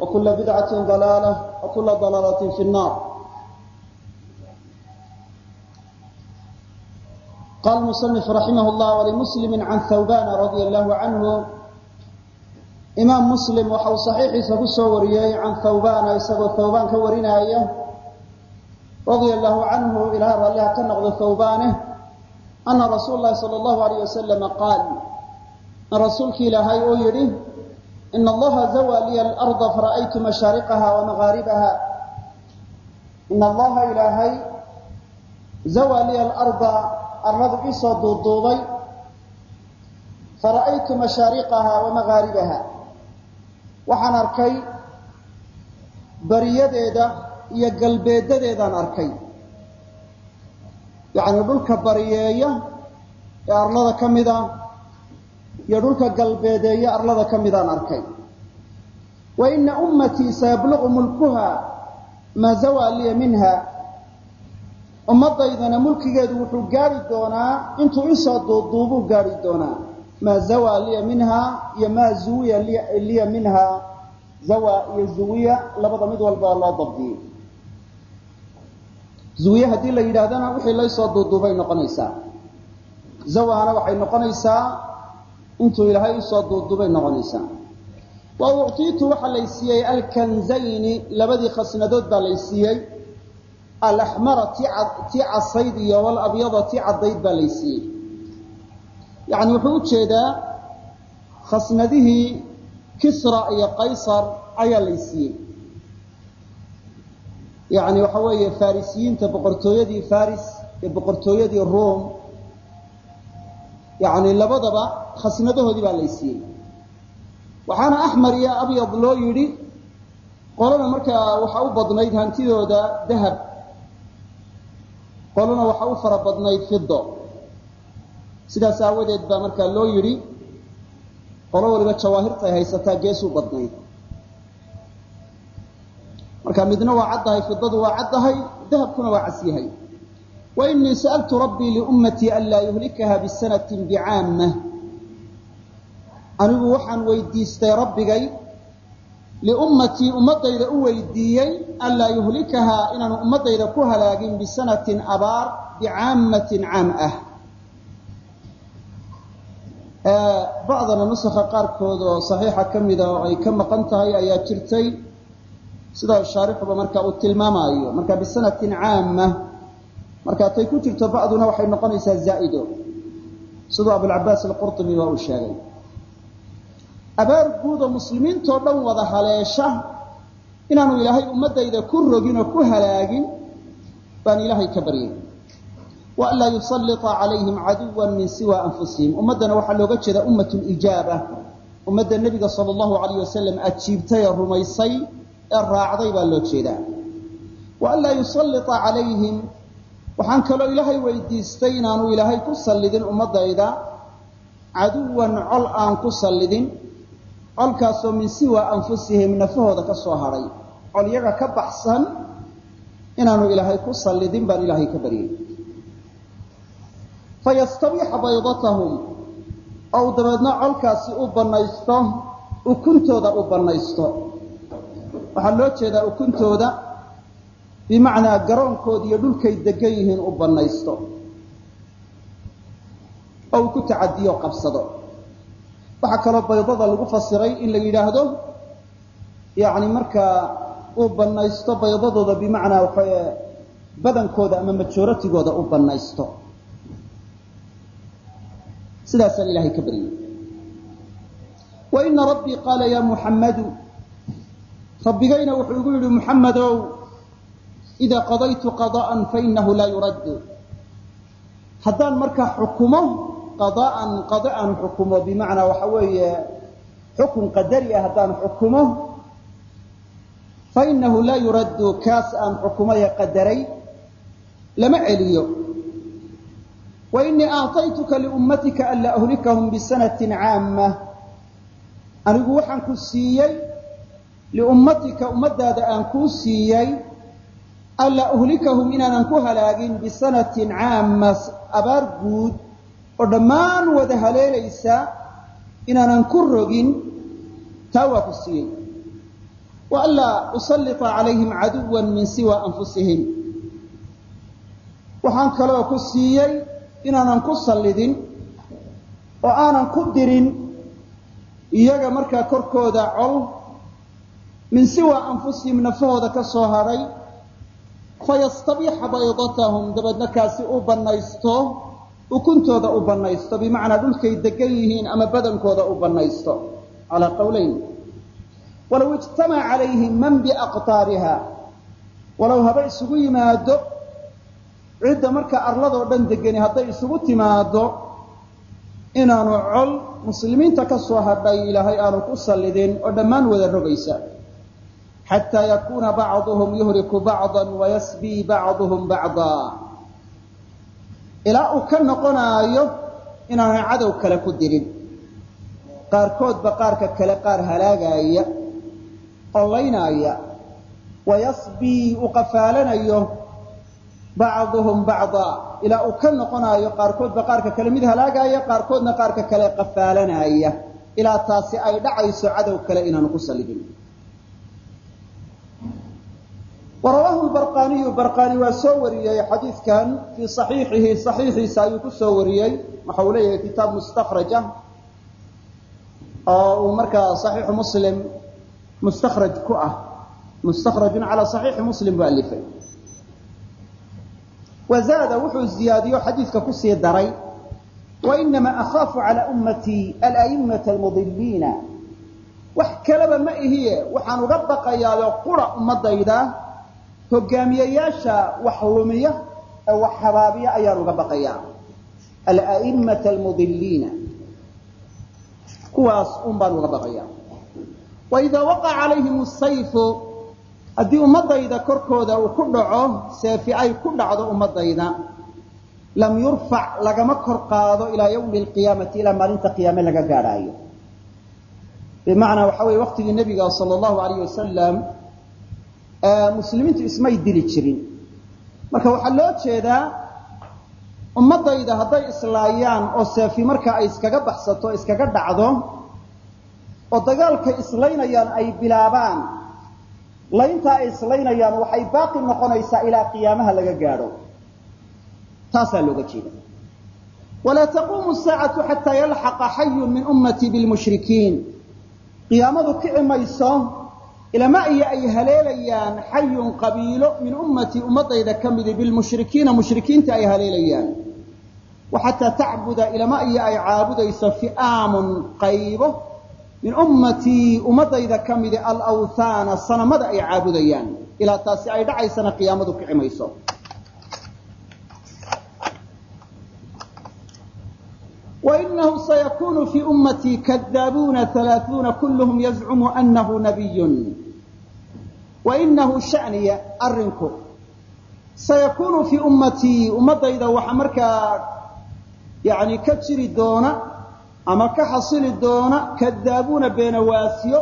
وكل بدعة ضلالة وكل ضلالة في النار قال المصنف رحمه الله ولمسلم عن ثوبان رضي الله عنه imaam muslim waxa uu saxiixiisa ku soo wariyey can thawbana isagoo thawbaan ka warinaya radia allahu canhu ilaha ralliha ka noqdo thawbaane ana rasuul lahi sala allahu alayh wasalama qaal in rasuulki ilaahay uu yidhi ina allaha zawaa liya alarda fara'aytu mashaariqaha wa ina allaha ilaahay zawaa liya alarda arladu isoo duuduubay fara'aytu mashaariqaha wa magaaribaha waxaan arkay bariyadeeda iyo galbeedadeedaan arkay yacni dhulka bariyeeya ee arlada ka mida iyo dhulka galbeedeeya arlada ka midaan arkay. Wa ina ummatii sayabluqu mulkuha maa zawaa liya minha. Ummadaydana mulkigeedu wuxuu gaari doonaa intuu isoo duuduubuu gaari doonaa. Maa zawaa liya minha iyo maa zuwiya liya minha. Zawa iyo zuwiya labada mid walba oo loo dabdiyey zuwiye haddii la yidhaahdana wixii laysoo duuduubay noqonaysaa. Zawahana waxay noqonaysaa intuu ilaahay u soo duuduubay noqonaysaa wa uctiitu waxaa laysiiyey alkanzayni labadii khasnadood baa laysiiyey alaxmara tii casayd iyo walabyada tii caddayd baa laysiiyey yacni wuxuu u jeedaa khasnadihii kisra iyo qaysar ayaa laysiiyey yacni waxa weeye farisiyiinta boqortooyadii faris iyo boqortooyadii ruom yacni labadaba khasnadahoodii baa laysiiyey waxaana axmar iyo abyad loo yidhi qolana markaa waxa u badnayd hantidooda dahab. Qolana waxa u fara badnayd fido sidaas aawadeed baa markaa loo yidhi qolo waliba jawaahirta ay haysataa geesuu badnayd. Marka midna waa caddahay fidadu waa caddahay dahabkuna waa cas yahay wa inii sa'altu rabbii liummatii an laa yuhlikaha bisanatin bicaamma anigu waxaan weydiistay rabbigay liummatii ummadayda u weydiiyey an laa yuhlikahaa inaanu ummadayda ku halaagin bisanatin abaar bicaammatin caam ah bacdana nusakha qaarkood oo saxiixa ka mida oo ay ka maqan tahay ayaa jirtay sida shaarixuba marka uu tilmaamaayo marka bisanatin caama marka tay ku jirto bacduna waxay noqonaysaa zaa'ido. Siduu abulcabaas alqurطubi waa uu sheegay. Abaar guud oo muslimiintoo dhan wada haleesha inaanu ilaahay ummadayda ku rogin oo ku halaagin baan ilaahay ka baryay. Wa an laa yusallia calayhim caduwa min siwa anfusihim. Ummaddana waxaa looga jeeda ummat lijaaba ummadda nebiga sala allahu alayh wasalam ajiibtay ee rumaysay ee raacday baa loo jeedaa. Wa an laa yusallia calayhim waxaan kaloo ilaahay weydiistay inaanu ilaahay ku sallidin ummadayda caduwan col aan ku sallidin. Colkaasoo min siwa anfusihim nafahooda ka soo hadhay col yaga ka baxsan inaanu ilaahay ku sallidin baan ilaahay ka baryay fayastabiixa baydatahum oo uu dabeedna colkaasi u bannaysto ukuntooda u bannaysto. Waxaa loo jeedaa ukuntooda bimacnaa garoonkooda iyo dhulkay degan yihiin u bannaysto. Oo uu ku tacadiyo qabsado. Waxaa kaloo baydada lagu fasiray in la yidhaahdo yacni markaa uu bannaysto baydadooda bimacnaa waxae badankooda ama majooratigooda u bannaysto. Sidaasaan ilahay ka baryay wa ina rabbii qaala ya muxammadu rabbigayna wuxuu igu yidhi muxammadow idaa qadaytu qada'an fainahu laa yuraddu haddaan markaa xukumo qada'an qada xukumo bimacnaa waxa weeye xukun qadari ah haddaan xukumo fainahu laa yuraddu kaas aan xukumaya qadaray lama celiyo wainii aacطaytuka liummatika an laa uhlikahum bisanatin caama anigu waxaan ku siiyey liummatika ummadaada aan kuu siiyey an laa uhlikahum inaanan ku halaagin bisanatin caama abaar guud oo dhammaan wada haleelaysa inaanan ku rogin taa waa ku siiyey wa anlaa usallita calayhim caduwa min siwa anfusihim waxaan kaloo ku siiyey inaanan ku sallidin oo aanan ku dirin iyaga markaa korkooda col min siwa anfusihim nafahooda ka soo hadhay fayastabiixa baydatahum dabeedna kaasi u bannaysto ukuntooda u bannaysto bimacnaa dhulkay degan yihiin ama badankooda u bannaysto. calaa qowleyn walow ijtamaca calayhim man biaqtaariha walow haba isugu yimaado cidda markaa arladoo dhan degani hadday isugu timaado inaanu col muslimiinta ka soo hadhay ilaahay aanu ku sallidin oo dhammaan wada rogaysa xataa yakuuna bacduhum yuhriku bacda wayasbii bacduhum bacdaa ilaa uu ka noqonaayo inaanay cadow kale ku dirin qaarkoodba qaarka kale qaar halaagaaya oo laynaaya wayasbii uu qafaalanayo bacduhum bacdaa ilaa uu ka noqonaayo qaarkoodba qaarka kale mid halaagaaya qaarkoodna qaarka kale qafaalanaya ilaa taasi ay dhacayso cadow kale inaanu ku sallidin warawaahu barqaniyu barqani waa soo wariyey xadiidkan fii saxiixihi saxiixiisa ayuu ku soo wariyey. Waxa uu leeyahay kitaab mustakraja oo uu markaa saxiixu muslim mustakraj ku ah. Mustakrajun calaa saxiixi muslim buu alifay. Wazaada wuxuu ziyaadiyo xadiidka ku sii daray wainamaa akhaafu calaa ummatii ala'immata almudiliina wax kaleba ma ihiye waxaan uga baqayaayo qura ummadayda hogaamiyeyaasha wax lumiya ee wax habaabiya ayaan uga baqayaa ala'immata almudiliina kuwaas un baan baqayaa waidaa waqaca calayhim sayfu haddii ummadayda korkooda uu ku dhaco seefi ay ku dhacdo ummadayda lam yurfac lagama kor qaado ilaa yawmi alqiyaamati ilaa maalinta qiyaame laga gaadhaayo. Bimacnaa waxa weye waqtigii nebiga sala allahu alayh wasalam muslimiintu ismay dili jirin. Marka waxaa loo jeedaa ummadayda hadday islaayaan oo seefi marka ay iskaga baxsato iskaga dhacdo oo dagaalkay islaynayaan ay bilaabaan layntaa ay islaynayaan waxay baaqi noqonaysaa ilaa qiyaamaha laga gaadho. Taasaa looga jeeda walaa taquumu saacatu xataa yalxaqa xayun min ummatii bilmushrikiin qiyaamadu kici mayso ilama iyo ay haleelayaan xayun qabiilo min ummatii ummadayda ka midi bilmushrikiina mushrikiinta ay haleelayaan. Wa xataa tacbuda ilama iyo ay caabudayso fi'aamun qaybo min ummatii ummadayda ka midi alawthaana sanamada ay caabudayaan. Ilaa taasi ay dhacaysana qiyaamadu kici mayso. Sayakunu fii ummatii kadaabuuna halaaثuuna kulluhum yazcumu anahu nabiyun wainahu shaniya arrinku. Sayakunu fii ummatii ummadayda waxa markaa yani ka jiri doona ama ka xasili doona kadaabuuna beenawaasiyo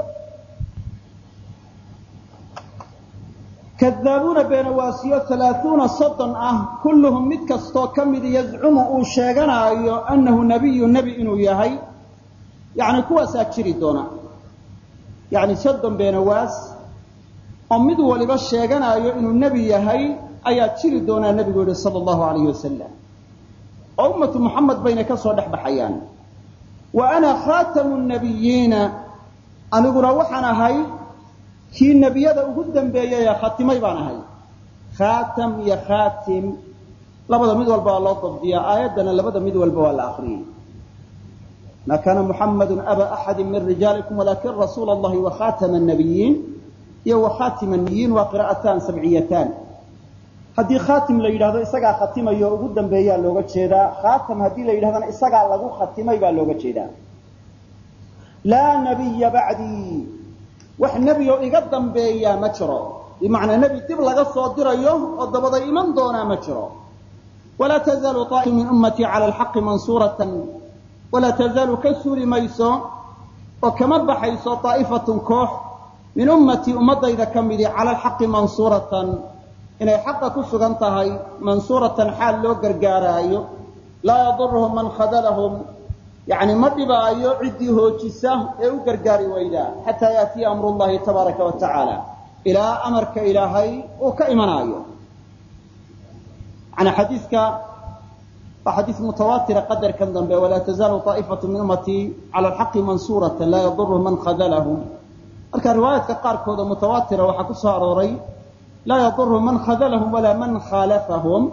kadaabuuna beenawaasiyo halaaثuuna soddon ah kulluhum mid kastoo ka midi yazcumu uu sheeganaayo annahu nabiyu nebi inuu yahay. Yani kuwaasaa jiri doona. Yani soddon beenawaas oo mid waliba sheeganaayo inuu nebi yahay ayaa jiri doonaa nebigu yihi sala allahu alayh wasalam oo ummatu muxamed bayna ka soo dhex baxayaan. Wa ana khaatamu nabiyiina aniguna waxaan ahay kii nebiyada ugu dambeeyey ee khatimay baan ahay. Khaatam iyo khaatim labada mid walba waa loo dabdiyaa aayaddana labada mid walba waa la akriyey ma kaana muxamadu aba axadi min rijaalikum walakin rasuula allahi wa khatama nabiyiin iyo wa khatima nabiyiin waa qira'ataan sabciyataan haddii khaatim la yidhahdo isagaa khatimayo ugu dambeeyaa looga jeedaa. Khaatam haddii la yidhahdana isagaa lagu khatimay baa looga jeedaa. Laa nabiya bacdii wax nebi oo iga dambeeyaa ma jiro. Bimacnaa nebi dib laga soo dirayo oo dabada iman doonaa ma jiro. Walaa tazaalu taa'ifatu min ummatii cala alxaqi mansuuratan. Walaa tazaalu ka suuli mayso oo kama baxayso daa'ifatun koox min ummatii ummadayda ka midi cala alxaqi mansuuratan inay xaqa ku sugan tahay mansuuratan xaal loo gargaaraayo laa yaduruhum man khadalahum yani ma dhibaayo ciddii hoojisa ee u gargaari waydaa xataa yaatiya amru llahi tabaaraka wa ilaa amarka ilaahay uu ka imanaayo. Yani xadiiska waa xadiis mutawaatira qadarkan dambe walaa tazaalu taa'ifatu min ummatii cala alxaqi mansuuratan laa yaduruhum man khadalahum marka riwaayaadka qaarkooda mutawaatira waxaa ku soo arooray laa yaduruhum man khadalahum walaa man khaalafahum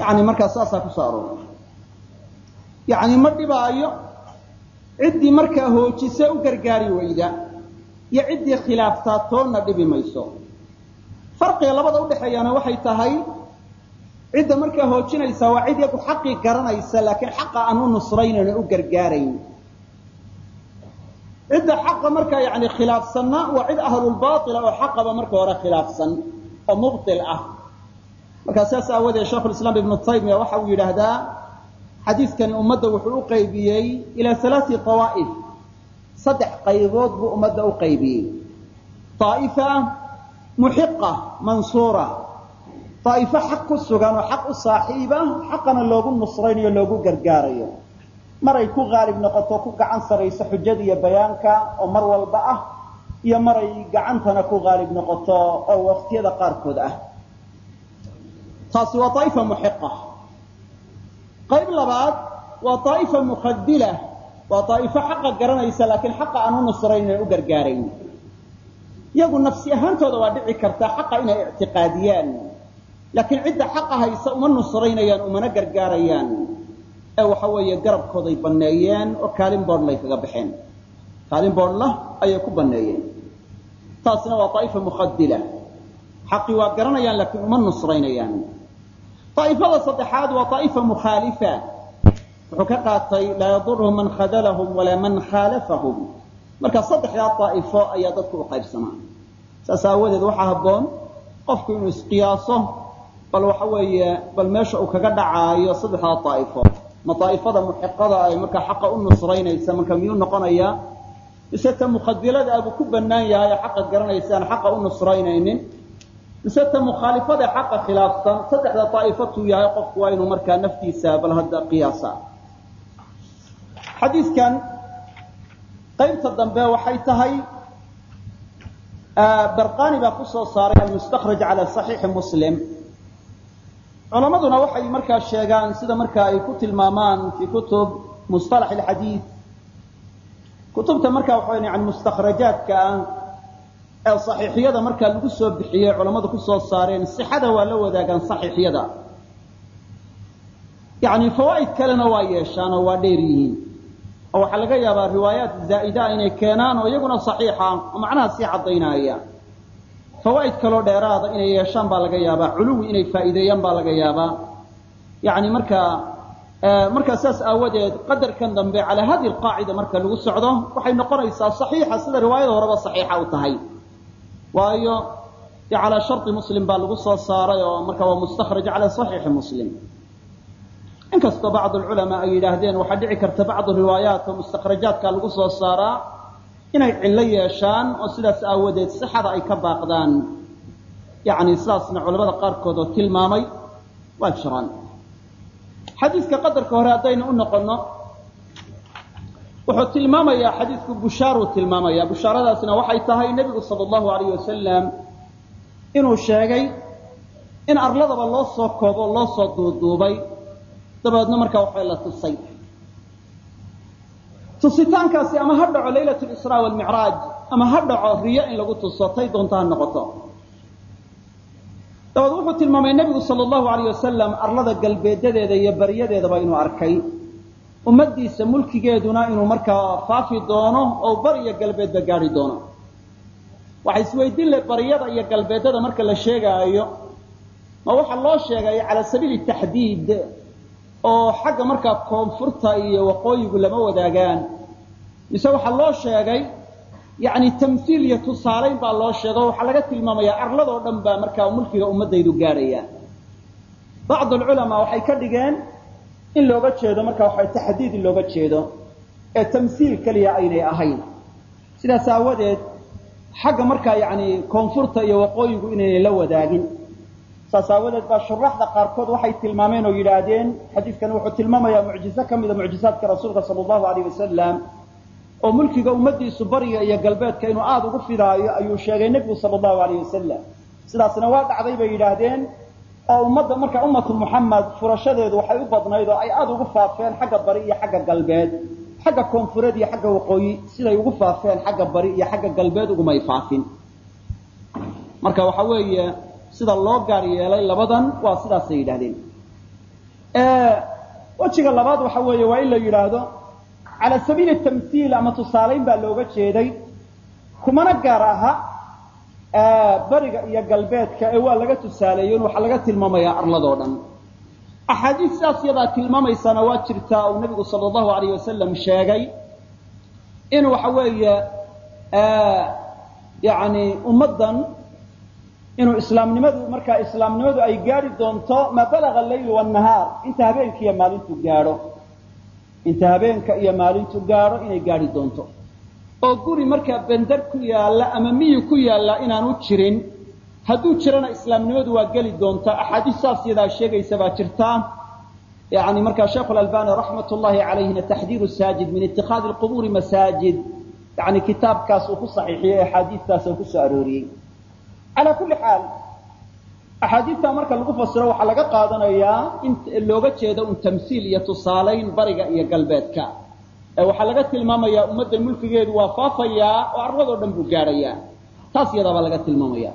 yani markaa saasaa ku soo arooray. Yani ma dhibaayo ciddii markaa hoojise u gargaari weyda iyo ciddii khilaaftaa toonna dhibi mayso. Farqiga labada udhexeeyaana waxay tahay cidda markaa hoojinaysa waa cid yagu xaqii garanaysa laakiin xaqa aan u nusraynayn oo u gargaarayn cidda xaqa markaa yani khilaafsanna waa cid ahlulbaila oo xaqaba marka hore khilaafsan oo mubtil ah. Markaa saas aawadeed sheikhulislaam ibnu taymiya waxa uu yidhaahdaa xadiiskani ummadda wuxuu u qaybiyey ilaa alaai awaa'if saddex qaybood buu ummadda u qaybiyey. Aa'ifa muxiqa mansuura. Daa'ifo xaq ku sugan oo xaq u saaxiiba xaqana loogu nusraynayo loogu gargaarayo maray ku qaalib noqoto ku gacan sarayso xujada iyo bayaanka oo mar walba ah iyo maray gacantana ku qaalib noqoto oo waqtiyada qaarkood ah. Taasi waa daa'ifa muxiqa qayb labaad waa daa'ifa mukhadila waa daa'ifo xaqa garanaysa laakiin xaqa aan u nusraynayo u gargaarayn. Iyagu nafsi ahaantooda waa dhici karta xaqa inay ictiqaadiyaan. Laakiin cidda xaqa haysa uma nusraynayaan umana gargaarayaan ee waxa weeye garabkooday banneeyeen oo kaalin boodhlay kaga baxeen. Kaalin boodhla ayay ku banneeyeen. Taasina waa daa'ifa mukhadila. Xaqii waa garanayaan laakiin uma nusraynayaan. Daa'ifada saddexaad waa daa'ifa mukhaalifa wuxuu ka qaatay laa yaduruhum man khadalahum walaa man khaalafahum. Marka saddexdaa daa'ifo ayaa dadku u qaybsamaa saas aawadeed waxaa habboon qofku inuu isqiyaaso bal waxa weeye bal meesha uu kaga dhacaayo saddexdaa daa'ifo ma daa'ifada muxiqada ay markaa xaqa u nusraynaysa marka miyuu noqonayaa? Mise ta mukhadilada abuu ku bannaan yahay xaqa garanaysaan xaqa u nusraynaynin? Mise ta mukhaalifada xaqa khilaafsan saddexda daa'ifatuu yahay qofku waa inuu markaa naftiisa bal hadda qiyaasa. Xadiiskan qaybta dambe waxay tahay barqani baa ku soo saaray almustakhraj cala saxiixi muslim culammaduna waxay markaa sheegaan sida marka ay ku tilmaamaan fii kutub musطalax alxadiid. Kutubta marka waxa yani mustakhrajaadka ah ee saxiixiyada markaa lagu soo bixiyey culammadu ku soo saareen sixada waa la wadaagaan saxiixyada. Yani fawaa'id kalena waa yeeshaan oo waa dheer yihiin. Oo waxaa laga yaabaa riwaayaat zaa'ida inay keenaan oo iyaguna saxiixa oo macnaha sii caddaynaya fawaa'id kaloo dheeraada inay yeeshaan baa laga yaabaa. Culuwi inay faa'iideeyaan baa laga yaabaa. Yani markaa markaa saas aawadeed qadarkan dambe calaa hadi alqaacida marka lagu socdo waxay noqonaysaa saxiixa sida riwaayada horeba saxiixa u tahay. Waayo calaa sharti muslim baa lagu soo saaray oo marka waa mustakhraj cala saxiixi muslim. Inkastoo bacd alculamaa ay yidhaahdeen waxaa dhici karta bacdu riwaayaat oo mustakhrajaadka lagu soo saaraa inay cillo yeeshaan oo sidaas aawadeed sixada ay ka baaqdaan yani sidaasna culamada qaarkood oo tilmaamay waa jiraan. Xadiiska qadarka hore haddaynu u noqonno wuxuu tilmaamayaa xadiisku bushaaruu tilmaamaya bushaaradaasna waxay tahay nebigu sala allahu alayh wasalam inuu sheegay in arladaba loo soo koobo loo soo duuduubay. Dabeedna markaa waxay la tusay tusitaankaasi ama ha dhaco laylat lisraa walmicraaj ama ha dhaco riyo in lagu tuso tay doonta ha noqoto. Dabeed wuxuu tilmaamay nebigu sala allahu alayh wasalam arlada galbeedadeeda iyo baryadeedaba inuu arkay. Ummaddiisa mulkigeeduna inuu markaa faafi doono oo bar iyo galbeedba gaadhi doono. Waxa isweydiin le baryada iyo galbeedada marka la sheegaayo ma waxaa loo sheegay cala sabiili taxdiid oo xagga markaa koonfurta iyo waqooyigu lama wadaagaan. Mise waxaa loo sheegay yani tamhiil iyo tusaalayn baa loo sheego waxaa laga tilmaamayaa arladoo dhan baa markaa mulkiga ummadaydu gaadhaya bacd alculamaa waxay ka dhigeen in looga jeedo marka waxa taxdiid in looga jeedo ee tamhiil keliya aynay ahayn. Sidaas aawadeed xagga markaa yani koonfurta iyo waqooyigu inaynay la wadaagin saas aawadeed baa shuraxda qaarkood waxay tilmaameen oo yidhaahdeen xadiidkan wuxuu tilmaamayaa mucjizo ka mida mucjizaadka rasuulka sala allahu alayh wasalam oo mulkiga ummadiisu bariga iyo galbeedka inuu aada ugu fidaayo ayuu sheegay nebigu sala allahu alayh wasalam sidaasna waa dhacday bay yidhaahdeen oo ummadda marka ummatu muxamed furashadeedu waxay u badnayd oo ay aada ugu faafeen xagga bari iyo xagga galbeed xagga koonfureed iyo xagga waqooyi siday ugu faafeen xagga bari iyo xagga galbeed ugumay faafin. Marka waxa weeye sida loo gaar yeelay labadan waa sidaasay yidhahdeen wejiga labaad waxa weeye waa in la yidhaahdo cala sabiili tamhiil ama tusaalayn baa looga jeeday kumana gaar aha bariga iyo galbeedka ee waa laga tusaaleeyen waxaa laga tilmaamayaa arladoo dhan. Axaadiis sidaas yadaa tilmaamaysana waa jirtaa uu nebigu sala allahu alayh wasalam sheegay in waxa weeye yani ummaddan inuu islaamnimadu markaa islaamnimadu ay gaadhi doonto maa balaga alleyl wanahaar inta habeenka iyo maalintu gaadho. Inta habeenka iyo maalintu gaadho inay gaadhi doonto. Oo guri markaa bender ku yaalla ama miyi ku yaalla inaanu jirin hadduu jirana islaamnimadu waa geli doonta. Axaadiis saas sheegaysa baa jirtaa yani markaa albani raxmat ullahi calayhina taxdiiru saajid min itikaadi lqubuuri masaajid yani kitaabkaas uu ku saxiixiyey axaadiistaas oo ku soo arooriyey calaa kulli xaal axaadiistaa marka lagu fasiro waxaa laga qaadanayaa in looga jeedo un tamhiil iyo tusaalayn bariga iyo galbeedka. Ee waxaa laga tilmaamayaa ummadda mulkigeedu waa faafayaa oo arladoo dhan buu gaadhayaa taas iyadaabaa laga tilmaamaya.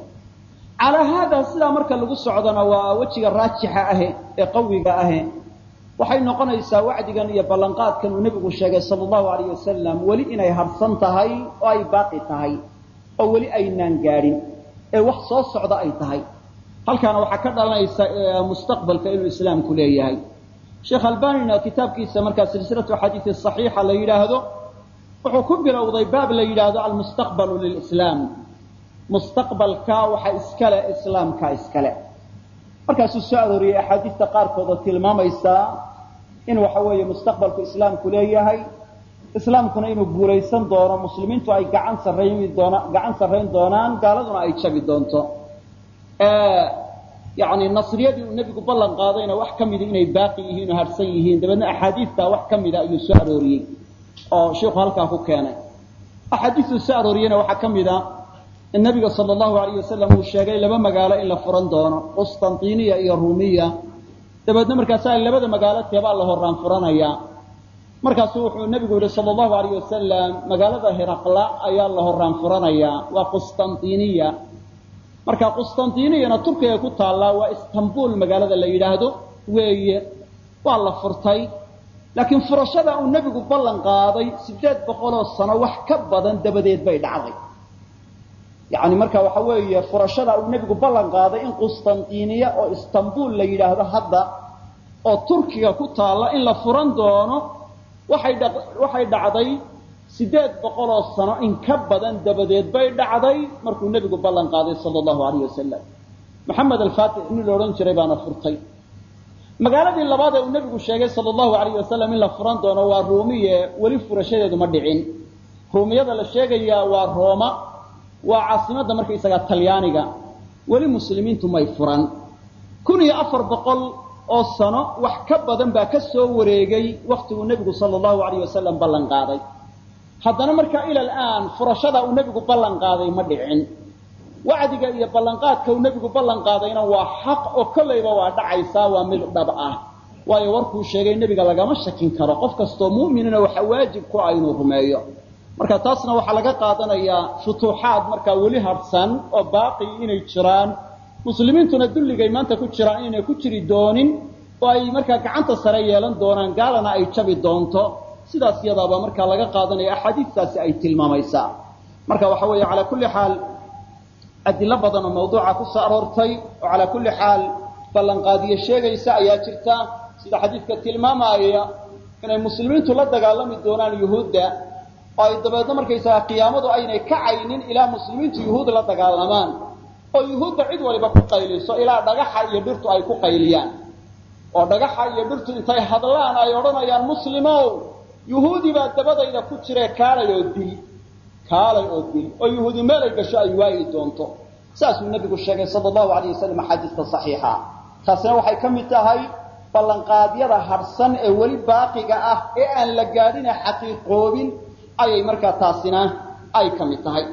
Calaa haada sidaa marka lagu socdona waa wejiga raajixa ahe ee qawiga ahe. Waxay noqonaysaa wacdigan iyo ballanqaadkan uu nebigu sheegay sala allahu alayh wasalam weli inay harsan tahay oo ay baaqi tahay oo weli aynaan gaadhin ee wax soo socda ay tahay. Halkaana waxaa ka dhalanaysa mustaqbalka inuu islaamku leeyahay. Sheekh albanina kitaabkiisa markaa silsilatu axaadiisi saxiixa la yidhaahdo wuxuu ku bilowday baab la yidhaahdo almustaqbalu lilislaam. Mustaqbalka waxa iskale islaamka iskale. Markaasuu soo arooriyey axaadiista qaarkood oo tilmaamaysa in waxa weeye mustaqbalku islaamku leeyahay islaamkuna inuu guulaysan doono muslimiintu ay gacan sarrayn doona gacan sarrayn doonaan gaaladuna ay jabi doonto. Yani nasriyadii uu nebigu ballan qaadayna wax ka mida inay baaqi yihiin oo harsan yihiin. Dabeedna axaadiistaa wax ka mida ayuu soo arooriyey oo sheikhu halkaa ku keenay. Axaadiistuu soo arooriyeyna waxaa ka mida in nabiga sala allahu alayh wasalam uu sheegay laba magaalo in la furan doono qustantiniya iyo rumiya. Dabeedna markaasaa labada magaalo teebaa la horaan furanayaa markaasuu wuxuu nebigu yihi sala allahu alayh wasalam magaalada hiraqla ayaa la horaan furanayaa waa qustantiniya. Marka qustantiniyana turkiga ku taallaa waa istanbul magaalada la yidhaahdo weeye waa la furtay. Laakiin furashada uu nebigu ballan qaaday siddeed boqoloo sano wax ka badan dabadeed bay dhacday. Yacni marka waxa weeye furashada uu nebigu ballan qaaday in qustantiniya oo istanbul la yidhaahdo hadda oo turkiga ku taalla in la furan doono waxay dha waxay dhacday siddeed boqoloo sano in ka badan dabadeed bay dhacday markuu nebigu ballan qaaday sala allahu alayh wasalam maxamed alfaatix nin la odhan jiray baana furtay magaaladii labaad ee uu nebigu sheegay sala allahu alayh wasalam in la furan doono waa ruumiye weli furashadeedu ma dhicin. Ruumiyada la sheegayaa waa rooma waa caasimadda markaysagaa talyaaniga weli muslimiintu may furan. Kun iyo afar boqol oo sano wax ka badan baa ka soo wareegay waktiguu nebigu sala allahu alayh wasalam ballan qaaday. Haddana markaa ila alaan furashada uu nebigu ballan qaaday ma dhicin. Wacdiga iyo ballanqaadka uu nebigu ballan qaadayna waa xaq oo kollayba waa dhacaysaa waa mid dhab ah. Waayo warkuu sheegay nebiga lagama shakin karo qof kastoo mu'minina waxa waajib ku ah inuu rumeeyo. Marka taasna waxaa laga qaadanayaa futuuxaad markaa weli harsan oo baaqi inay jiraan muslimiintuna dulligay maanta ku jiraan inay ku jiri doonin oo ay markaa gacanta sare yeelan doonaan gaalana ay jabi doonto. Sidaas yadaaba markaa laga qaadanaya axaadiistaasi ay tilmaamaysaa. Marka waxa weeye calaa kulli xaal adilo badan oo mawduuca ku soo aroortay oo calaa kulli xaal ballanqaadiyo sheegaysa ayaa jirta. Sida xadiidka tilmaamaya inay muslimiintu la dagaalami doonaan yuhuudda oo ay dabeedna markaysaga qiyaamadu aynay kacaynin ilaa muslimiintu yuhuud la dagaalamaan oo yuhuudda cid waliba ku qayliso ilaa dhagaxa iyo dhirtu ay ku qayliyaan. oo dhagaxa iyo dhirtu intay hadlaan ay odhanayaan muslimow yuhuudi baa dabadayda ku jire kaalay oo dil kaalay oo dil oo yuhuudi meelay gasho ay waayi doonto. Saasuu nebigu sheegay sala allahu alayh wasalam axaadiista saxiixa. Taasina waxay ka mid tahay ballanqaadyada harsan ee weli baaqiga ah ee aan la gaadhina xaqiiqoobin ayay markaa taasina ay ka mid tahay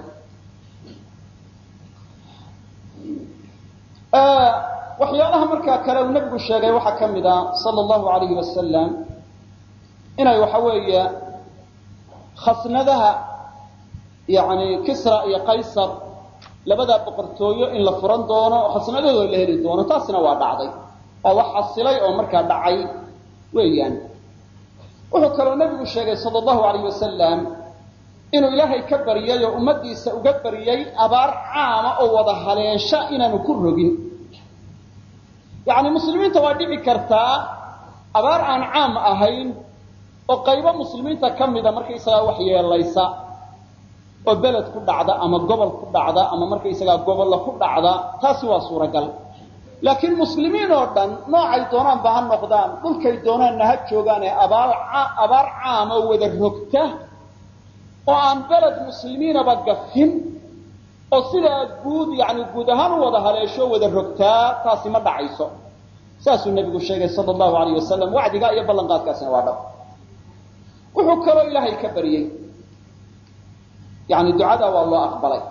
waxyaalaha markaa kale uu nebigu sheegay waxaa ka mid a sala allahu alayhi wasalam inay waxa weeye khasnadaha yani kisra iyo qaysar labadaa boqortooyo in la furan doono khasnadadoo la heli doono taasina waa dhacday. Waa wax xasilay oo markaa dhacay weeyaan. Wuxuu kaloo nebigu sheegay sala allahu alayh wasalam inuu ilaahay ka baryay oo ummaddiisa uga baryay abaar caama oo wada haleesha inaanu ku rogin. Yacni muslimiinta waa dhici kartaa abaar aan caam ahayn oo qaybo muslimiinta ka mida markaysagaa wax yeelaysa oo beled ku dhacda ama gobol ku dhacda ama markaysagaa gobollo ku dhacda taasi waa suuragal. Laakiin muslimiin oo dhan noocay doonaanba ha noqdaan dhulkay doonaanna ha joogaan ee abaar oo wada rogta oo aan beled muslimiinaba gafin oo sidaa guud yani guud ahaan u wada haleesho wada rogtaa taasi ma dhacayso. Saasuu nebigu sheegay sala allahu alayh wasalam wacdigaa iyo ballanqaadkaasina waa dhab. Wuxuu kaloo ilaahay ka baryey yani ducada waa loo aqbalay.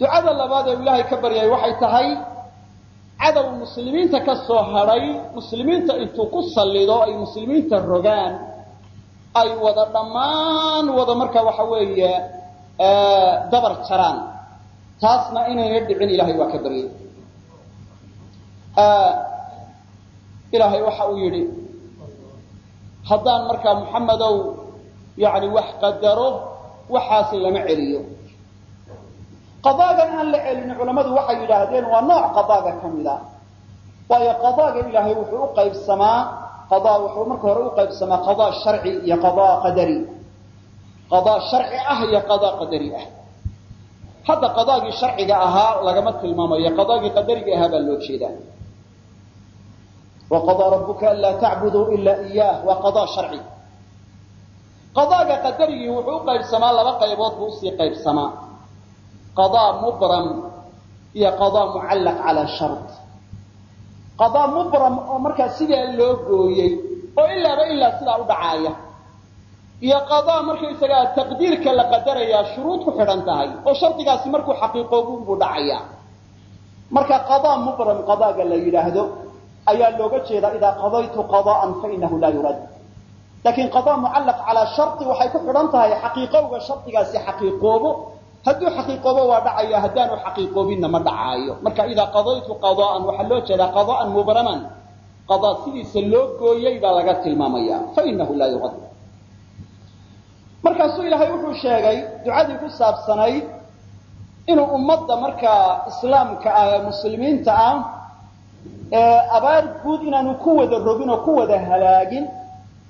Ducada labaad ee ilaahay ka baryay waxay tahay cadow muslimiinta ka soo hadhay muslimiinta intuu ku sallido ay muslimiinta rogaan ay wada dhammaan wada marka waxa weeye dabar jaraan. Taasna inayna dhicin ilahay waa ka baryey ilaahay waxa uu yidhi haddaan markaa muxamedow yani wax qadaro waxaas lama celiyo. Qadaagan aan la celin culammadu waxay yidhaahdeen waa nooc qadaaga ka mid a waayo qadaaga ilaahay wuxuu u qaybsamaa qadaa wuxuu marka hore u qaybsamaa qadaa sharci iyo qadaa qadari. Qadaa sharci ah iyo qadaa qadari ah. Hadda qadaagii sharciga ahaa lagama tilmaamayo qadaagii qadariga ahaa baa loo jeedaa. Waqadaa rabuka anlaa tacbuduu ilaa iyaah waa qadaa sharci. Qadaaga qadarigii wuxuu u qaybsamaa laba qaybood buu u sii qaybsamaa. Qadaa mubram iyo qadaa mucallaq calaa shart qadaa mubram oo markaa sidaa loo gooyey oo ilaaba ilaa sidaa u dhacaaya. Iyo qadaa markaysagaa taqdiirka la qadarayaa shuruud ku xidhan tahay oo shardigaasi markuu xaqiiqoobu buu dhacayaa. Marka qadaa mubram qadaaga la yidhaahdo ayaa looga jeedaa idaa qadaytu qadaan fainahu laa yurad. Laakiin qadaa mucallaq calaa shari waxay ku xidhan tahay xaqiiqowga shardigaasi xaqiiqoobo hadduu xaqiiqoobo waa dhacaya haddaanu xaqiiqoobinna ma dhacaayo. Marka idaa qadaytu qadaan waxaa loo jeedaa qadaan mubraman. Qadaa sidiisa loo gooyey baa laga tilmaamaya fainahu laa yurad markaasuu ilaahay wuxuu sheegay ducadii ku saabsanayd inuu ummadda markaa islaamka ah ee muslimiinta ah abaar guud inaanu ku wada rogin oo ku wada halaagin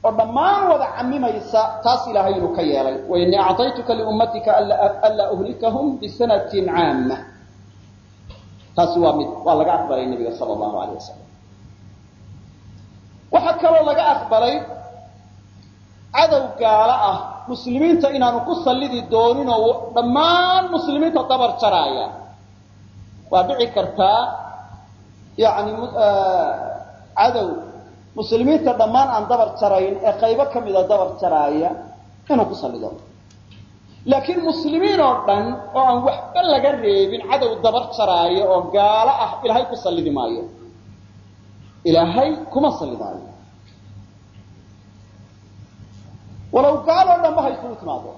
oo dhammaan wada camimaysa taas ilaahay inuu ka yeelay. Wainii acطaytuka liummatika anlaa uhlikahum bisanatin caama taasi waa mid waa laga aqbalay nabiga sal allahu alayh wasalam waxaa kaloo laga aqbalay cadow gaalo ah muslimiinta inaanu ku sallidi doonin oo dhammaan muslimiinta dabar jaraaya waa dhici kartaa yani cadow muslimiinta dhammaan aan dabar jarayn ee qaybo ka mida dabar jaraaya inuu ku sallido laakiin muslimiin oo dhan oo aan waxba laga reebin cadow dabar jaraaya oo gaalo ah ilaahay ku sallidi maayo. Ilaahay kuma sallidaayo walow gaaloo dhanba ha isugu timaado.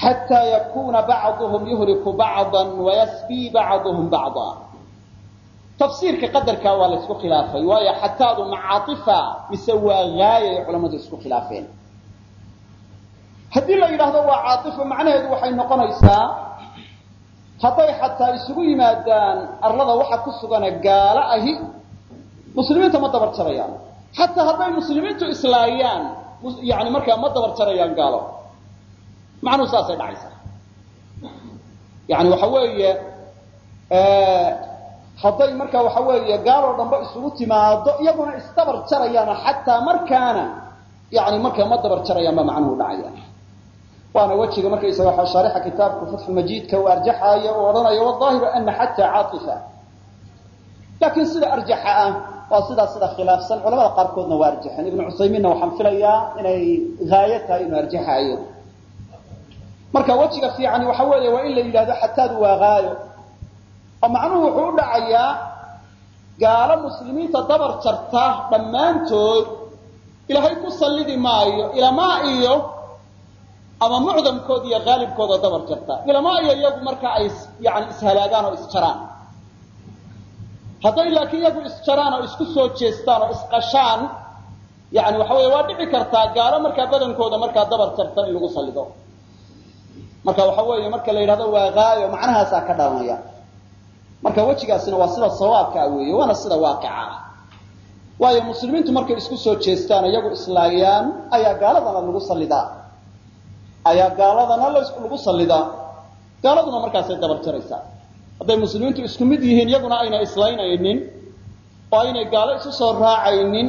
Xataa yakuna bacduhum yuhliku bacda wayasbii bacduhum bacda tafsiirka qadarkaa waa la isku khilaafay waayo xataadu macaaifa mise waa gaayay culamadu isku khilaafeen. Haddii la yidhaahdo waa caaifo macnaheedu waxay noqonaysaa hadday xataa isugu yimaadaan arlada waxa ku sugana gaalo ahi muslimiinta ma dabar xataa hadday muslimiintu islaayaan yani markaa ma dabar gaalo. Macnuhu saasay dhacaysaa. Yani waxa weeye hadday marka waxa weeye gaaloo dhanba isugu timaado iyaguna isdabar jarayaano xataa markaana yani marka ma dabar jarayaan macnuhu dhacaya waana wejiga markaysaga shaarixa kitaabku fatxulmajiidka uu arjaxaayo uu odhanayo wadaahiru ana xataa caaifa laakiin sida arjaxa ah waa sidaa sida khilaafsan culamada qaarkoodna waa arjaxeen ibnu cuthaymiinna waxaan filayaa inay haayo tahay inuu arjaxaayo. Marka wejiga fiicani waxa weeye waa in la yidhahdo xataadu waa haayo oo macnuhu wuxuu u dhacayaa gaalo muslimiinta dabar jarta dhammaantood ilaahay ku sallidi maayo ilamaa iyo ama mucdamkooda iyo haalibkooda dabar jarta. Ilamaa iyo iyagu marka ay yani ishalaagaan oo isjaraan. Hadday laakiin iyagu isjaraan oo isku soo jeestaan oo isqashaan yani waxa weeye waa dhici kartaa gaalo markaa badankooda markaa dabar jarta in lagu sallido. Marka waxa weeye marka la yidhahdo waa haayo macnahaasaa ka dhalanaya marka wejigaasina waa sida sawaabka ah weeye waana sida waaqica. Waayo muslimiintu markay isku soo jeestaan iyagu islaayaan ayaa gaaladana lagu sallidaa ayaa gaaladana lagu sallidaa gaaladuna markaasay dabar jaraysaa hadday muslimiintu isku mid yihiin iyaguna ayna islaynaynin oo aynay gaalo isu soo raacaynin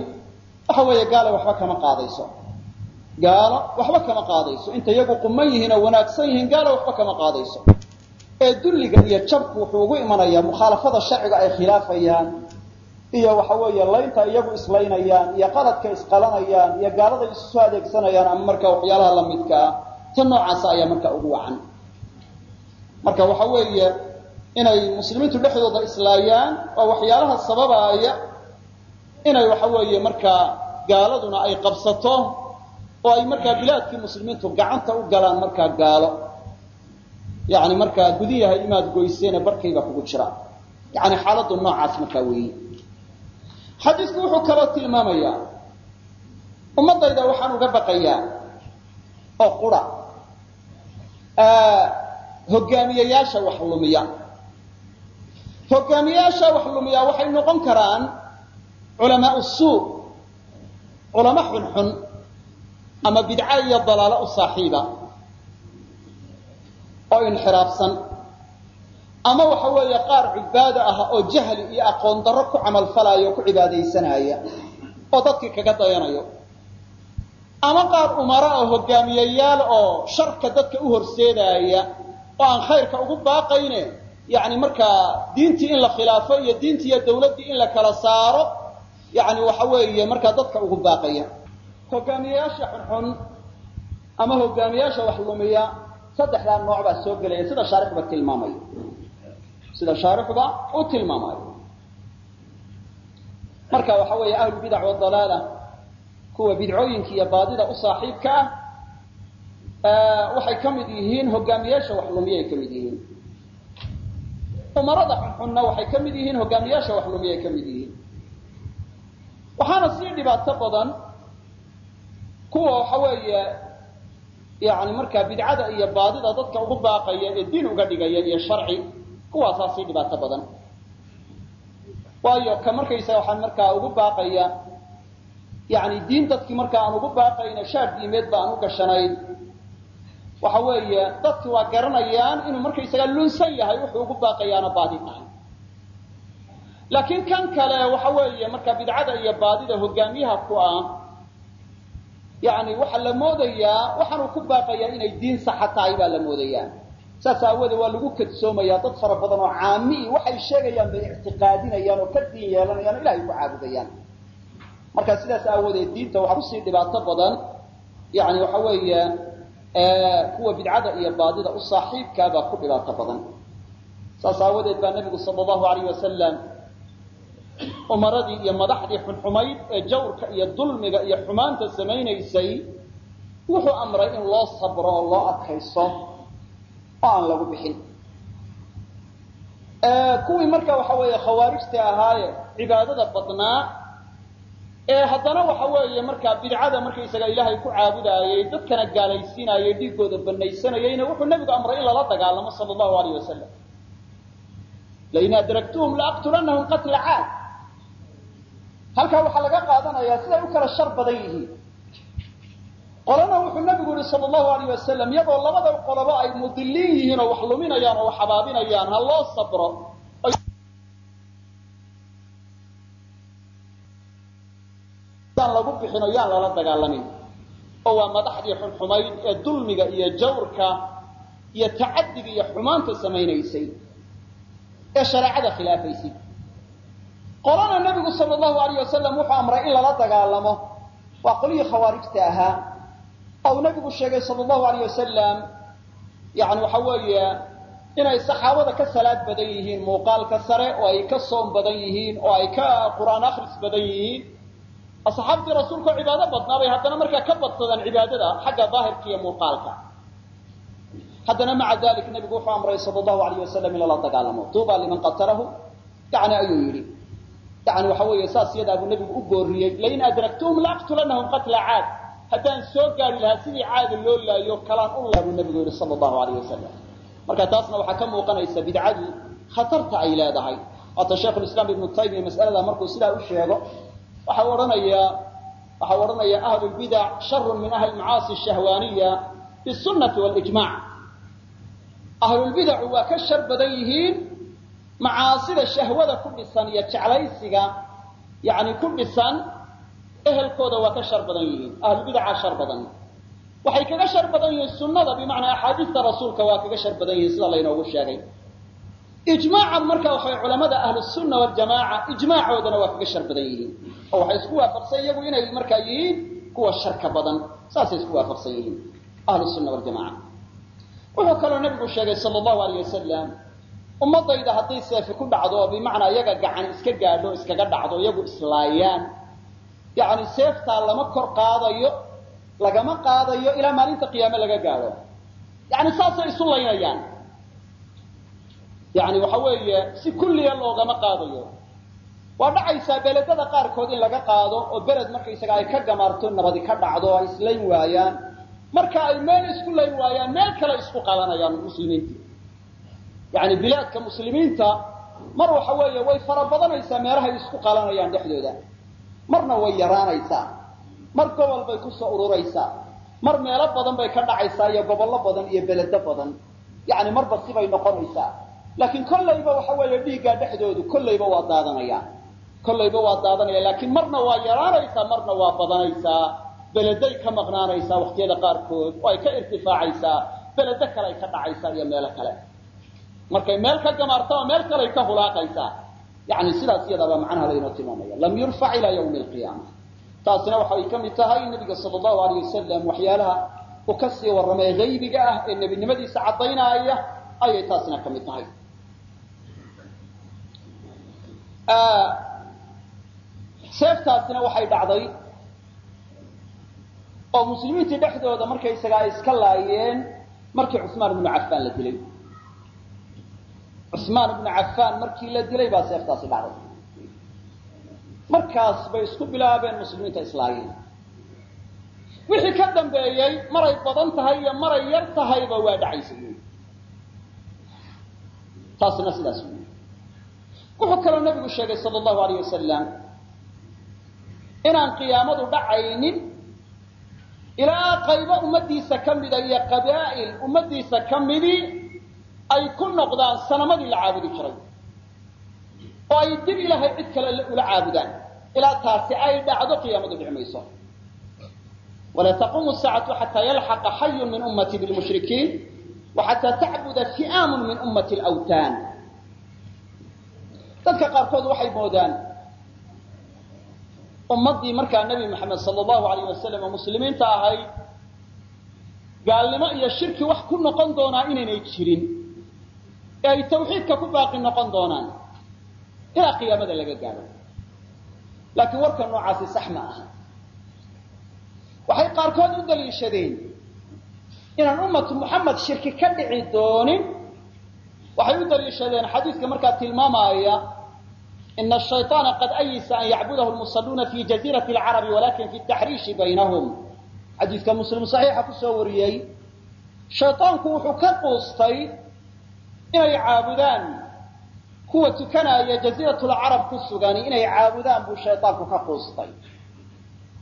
waxa weeye gaalo waxba kama qaadayso. Gaalo waxba kama qaadayso. Inta iyagu quman yihiin oo wanaagsan yihiin gaalo waxba kama qaadayso ee dulliga iyo jabku wuxuu ugu imanayaa mukhaalafada sharciga ay khilaafayaan iyo waxa weeye laynta iyagu islaynayaan iyo qaladka isqalanayaan iyo gaalada isu soo adeegsanayaan ama marka waxyaalaha lamidka ah. Ta noocaasa ayaa marka ugu wacan. Marka waxa weeye inay muslimiintu dhexdooda islaayaan waa waxyaalaha sababaaya inay waxa weeye markaa gaaladuna ay qabsato oo ay markaa bilaadkii muslimiintu gacanta u galaan markaa gaalo yani markaa gudiyaha imaad goyseene barkayba kugu jira. Yani xaaladu noocaas markaa weeye xadiisku wuxuu kaloo tilmaamayaa ummadayda waxaan uga baqayaa oo qura. Hogaamiyayaasha wax lumiya. Hogaamiyayaasha wax lumiya waxay noqon karaan culamaa suu culamo xunxun ama bidca iyo dalaalo u saaxiiba oo inxiraafsan. Ama waxa weeye qaar cibaado ah oo jahli iyo aqoon darro ku camal falaayo o ku cibaadaysanaya oo dadkii kaga dayanayo. Ama qaar umara oo hogaamiyayaal oo sharka dadka u horseedaaya oo aan khayrka ugu baaqayne yani markaa diintii in la khilaafo iyo diintii iyo dawladdii in la kala saaro yani waxa weeye markaa dadka ugu baaqaya. Hogaamiyayaasha xunxun ama hogaamiyaasha wax lumiya saddexdaa nooc baa soo gelaya sida shaarixba tilmaamayo sida shaarixba u tilmaamayo marka waxa weeye ahlulbidac wadalaala kuwa bidcooyinka iyo baadida u saaxiibka ah waxay ka mid yihiin hogaamiyaasha wax lumiyay ka mid yihiin. Umarada xunxunna waxay ka mid yihiin hogaamiyaasha wax lumiyay ka mid yihiin. Waxaana sii dhibaato badan kuwa waxa weeye yani markaa bidcada iyo baadida dadka ugu baaqaya ee diin uga dhigaya iyo sharci kuwaasaa sii dhibaato badan. Waayo ka markaysaga waxaan markaa ugu baaqaya yani diin dadkii markaa aan ugu baaqayna shaar diimeed ba aan u gashanayn waxa weeye dadki waa garanayaan inuu markaysaga lunsan yahay wuxuu ugu baaqayaana baadi tahay laakiin kan kale waxa weeye markaa bidcada iyo baadida hogaamiyaha ku ah yani waxaa la moodayaa waxaanuu ku baaqayaa inay diin saxa tahay baa la moodayaa saas aawoodee waa lagu kadsoomayaa dad fara badan oo caami waxay sheegayaan bay ictiqaadinayaan oo ka diin yeelanayaan o ilahay ku caabudayaan. Marka sidaas aawoodee diinta waxaa ku sii dhibaato badan. Yani waxa weeye kuwa bidcada iyo baadida u saaxiibkaabaa ku dhibaato badan. Saas aawadeed baa nabigu sala allahu alayh wasalam umaradii iyo madaxdii xunxumayd ee jawrka iyo dulmiga iyo xumaanta samaynaysay wuxuu amray in loo sabro oo loo adkayso oo aan lagu bixin. Kuwii marka waxa weeye khawaarijta ahaaye cibaadada badnaa ee haddana waxa weeye markaa bidcada markaysaga ilaahay ku caabudaayey dadkana gaalaysiinaayey dhiigooda banaysanayeyna wuxuu nebigu amray in lala dagaalamo sala allahu alayh wasalam lain adragtuhum laaqtulanahum qatla caad halkaa waxaa laga qaadanayaa siday u kala shar badan yihiin. Qolana wuxuu nabigu yihi sal allahu alayh wasalam iyagoo labada qolobo ay mudiliin yihiin oo wax luminayaan oo wax habaabinayaan ha loo sabro. Yaan lagu bixin oo yaan lala dagaalamin oo waa madaxdii xunxumayd ee dulmiga iyo jawrka iyo tacadiga iyo xumaanta samaynaysay ee shareecada khilaafaysay qolana nabigu sal allahu alayh wasalam wuxuu amray in lala dagaalamo. Waa qolyihii khawaarijta ahaa. Ou nabigu sheegay sal allahu alayh wasalam yani waxa weeye inay saxaabada ka salaad badan yihiin muuqaalka sare oo ay ka soom badan yihiin oo ay ka qur'aan akhris badan yihiin. Asxaabtii rasuulka cibaado badnaa bay haddana markaa ka badsadaan cibaadada xagga daahirka iyo muuqaalka. Haddana maca dalik nabigu wuxuu amray sal allahu alayh wasalam in lala dagaalamo. Tuuba liman qatalahu yani ayuu yidhi yani waxa weeye saas yadaa buu nabigu u booriyey lain adraktuhum laaqtulanahum qatla caad. Haddaan soo gaari lahaa sidii caada loo laayo kalaan u laa buu nabigu yihi sal allahu alayh wasalam marka taasna waxaa ka muuqanaysa bidcadu khatarta ay leedahay. Waata sheikhu lislaam ibnu taymiya mas'alada markuu sidaa u sheego waxa odhanayaa waxa u odhanaya ahlu lbidac sharun min ahli macaasi shahwaaniya bisunati walijmac ahlulbidacu waa ka shar badan yihiin macaasida shahwada ku dhisan iyo jeclaysiga yani ku dhisan ehelkooda waa ka shar badan yihiin ahlulbidaca shar badan. Waxay kaga shar badan yihiin sunnada bimacnaa axaadiista rasuulka waa kaga shar badan yihiin sida laynoogu sheegay. Ijmaacan marka waxay culamada ahlusunna waljamaaca ijmaacoodana waa kaga shar badan yihiin. Oo waxay isku waafaqsan iyagu inay markaa yihiin kuwa sharka badan saasay isku waafaqsan yihiin ahlusunna waljamaca wuxuu kaloo nabigu sheegay sal allahu alayh wasalam ummadayda hadday seefi ku dhacdo oo bimacnaa iyaga gacan iska gaadho iskaga dhacdo iyagu islaayaan. Yani seeftaa lama kor qaadayo lagama qaadayo ilaa maalinta qiyaame laga gaadho. Yani saasay isu laynayaan. Yani waxa weeye si kulliya loogama qaadayo. Waa dhacaysaa beledada qaarkood in laga qaado oo beled markaysaga ay ka gamaarto nabadi ka dhacdo ay islayn waayaan. Marka ay meel isku layn waayaan meel kale isku qabanayaan muslimiintii yani bilaadka muslimiinta mar waxa weeye way fara badanaysaa meelahay isku qalanayaan dhexdooda. Marna way yaraanaysaa. Mar gobol bay ku soo ururaysaa. Mar meelo badan bay ka dhacaysaa iyo gobollo badan iyo beledo badan. Yani marba sibay noqonaysaa. Laakiin kollayba waxa weeye dhiiggaa dhexdoodu kollayba waa daadanaya kollayba waa daadanaya laakiin marna waa yaraanaysaa marna waa badanaysaa. Beleday ka maqnaanaysaa waqtiyada qaarkood. Oo ay ka irtifaacaysaa. Beledo kale ay ka dhacaysaa iyo meelo kale markay meel ka gamaartaba meel kale ay ka hulaaqaysaa yani sidaas iyadaabaa macnaha laynoo tilmaamaya. Lam yurfac ilaa ywmi alqiyaama taasina waxay ka mid tahay nabiga sal allahu alayh wasalam waxyaalaha uu ka sii warramay haybiga ah ee nebinimadiisa caddaynaya ayay taasina ka mid tahay. Seeftaasina waxay dhacday oo muslimiintii dhexdooda markaysaga ay iska laayeen markii cusmaan ibnu cafaan la dilay cusmaan ibnu cafaan markii la dilay baa seeftaasi dhacday. Markaas bay isku bilaabeen muslimiinta islaayeen wixii ka dambeeyey maray badan tahay iyo maray yar tahayba waa dhacaysa taasina sidaas wey wuxuu kaloo nabigu sheegay sal allahu alayh wasalam inaan qiyaamadu dhacaynin ilaa qaybo ummadiisa ka mida iyo qabaa'il ummadiisa ka midii ay ku noqdaan sanamadii la caabudi jiray. oo ay dib ilaahay cid kale ula caabudaan. Ilaa taasi ay dhacdo qiyaamadu dhici mayso wala taquumu saacatu xataa yalxaqa xayun min ummati bilmushrikiin wa tacbuda fi'aamu min ummati lwtaan dadka qaarkood waxay moodaan ummaddii markaa nebi moxamed sala allahu alayh wasalam muslimiinta ahayd gaalnimo iyo shirki wax ku noqon doonaa inaynay jirin ee ay tawxiidka ku baaqi noqon doonaan ilaa qiyaamada laga gaadho laakiin warka noocaasi sax ma aha. Waxay qaarkood u daliishadeen inaan ummatu muxamed shirki ka dhici doonin. Waxay u daliishadeen xadiidka markaa tilmaamaya ina ashayطaana qad ayisa an yacbudahu lmusaluuna fi jaziirati alcarabi walakin fi taxriishi baynahum. Xadiidka muslim saxiixa ku soo wariyey shayطaanku wuxuu ka quustay inay caabudaan kuwa tukanaya jaziirat lcarab ku sugani inay caabudaan buu shayطaanku ka quustay.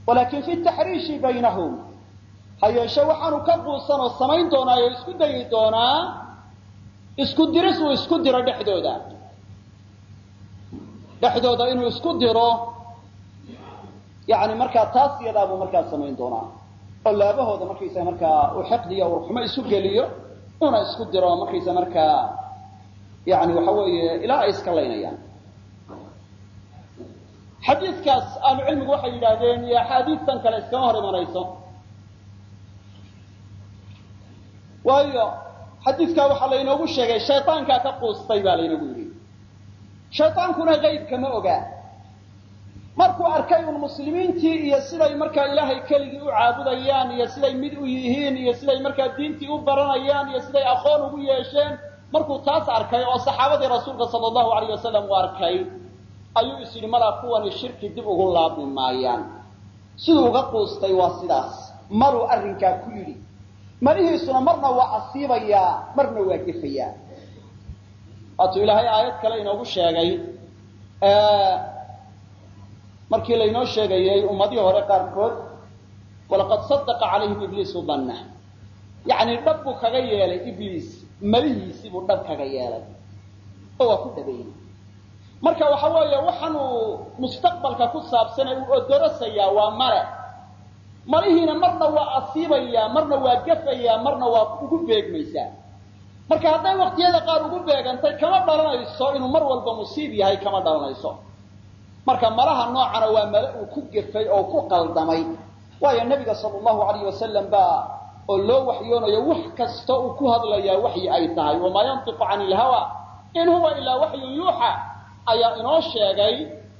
Walakin fi taxriishi baynahum ha yeeshe waxaanu ka quusan oo samayn doonaa oo isku dayi doonaa isku diris uu isku diro dhexdooda. Dhexdooda inuu isku diro yani markaa taas iyadaabuu markaa samayn doonaa. Oo laabahooda markaysa markaa uu xiqdiyo urxumo isu geliyo una isku diro markaysa markaa yani waxa weeye ilaa ay iska laynayaan. Xadiidkaas ahlucilmigu waxay yidhaahdeen iyo axaadiistan kale iskama hor imanayso waayo xadiidkaa waxaa laynoogu sheegay shaydaankaa ka quustay baa laynoogu yidhi. Shaydaankuna qaybka ma ogaa markuu arkay un muslimiintii iyo siday markaa ilaahay keligii u caabudayaan iyo siday mid u yihiin iyo siday markaa diintii u baranayaan iyo siday aqoon ugu yeesheen markuu taas arkay oo saxaabadii rasuulka sala allahu alayh wasalam u arkay ayuu is yidhi malaa kuwani shirki dib ugu laabmi maayaan. Siduu uga quustay waa sidaas. Maruu arrinkaa ku yidhi marihiisuna marna waa asiibayaa marna waa gefayaa. Waatuu ilaahay aayad kale inoogu sheegay markii laynoo sheegayey ummadihii hore qaarkood walaqad sadaqa calayhim ibliisu danna yacni dhab buu kaga yeelay ibliis malihiisii buu dhab kaga yeelay. Oo waa ku dhabeeyey. Marka waxa weeye waxaanuu mustaqbalka ku saabsan ee uu odorosayaa waa male. Malihiina marna waa asiibayaa marna waa gafayaa marna waa ugu beegmaysaa. Marka hadday waqtiyada qaar ugu beegantay kama dhalanayso inuu mar walba musiib yahay kama dhalanayso marka malaha noocana waa male uu ku gefay oo ku qaldamay. Waayo nebiga sala allahu alayh wasalam baa oo loo waxyoonayo wax kasta uu ku hadlayaa waxyi ay tahay. Wamaa yantiqu cani ilhawa in huwa ilaa waxyun yuuxa. Ayaa inoo sheegay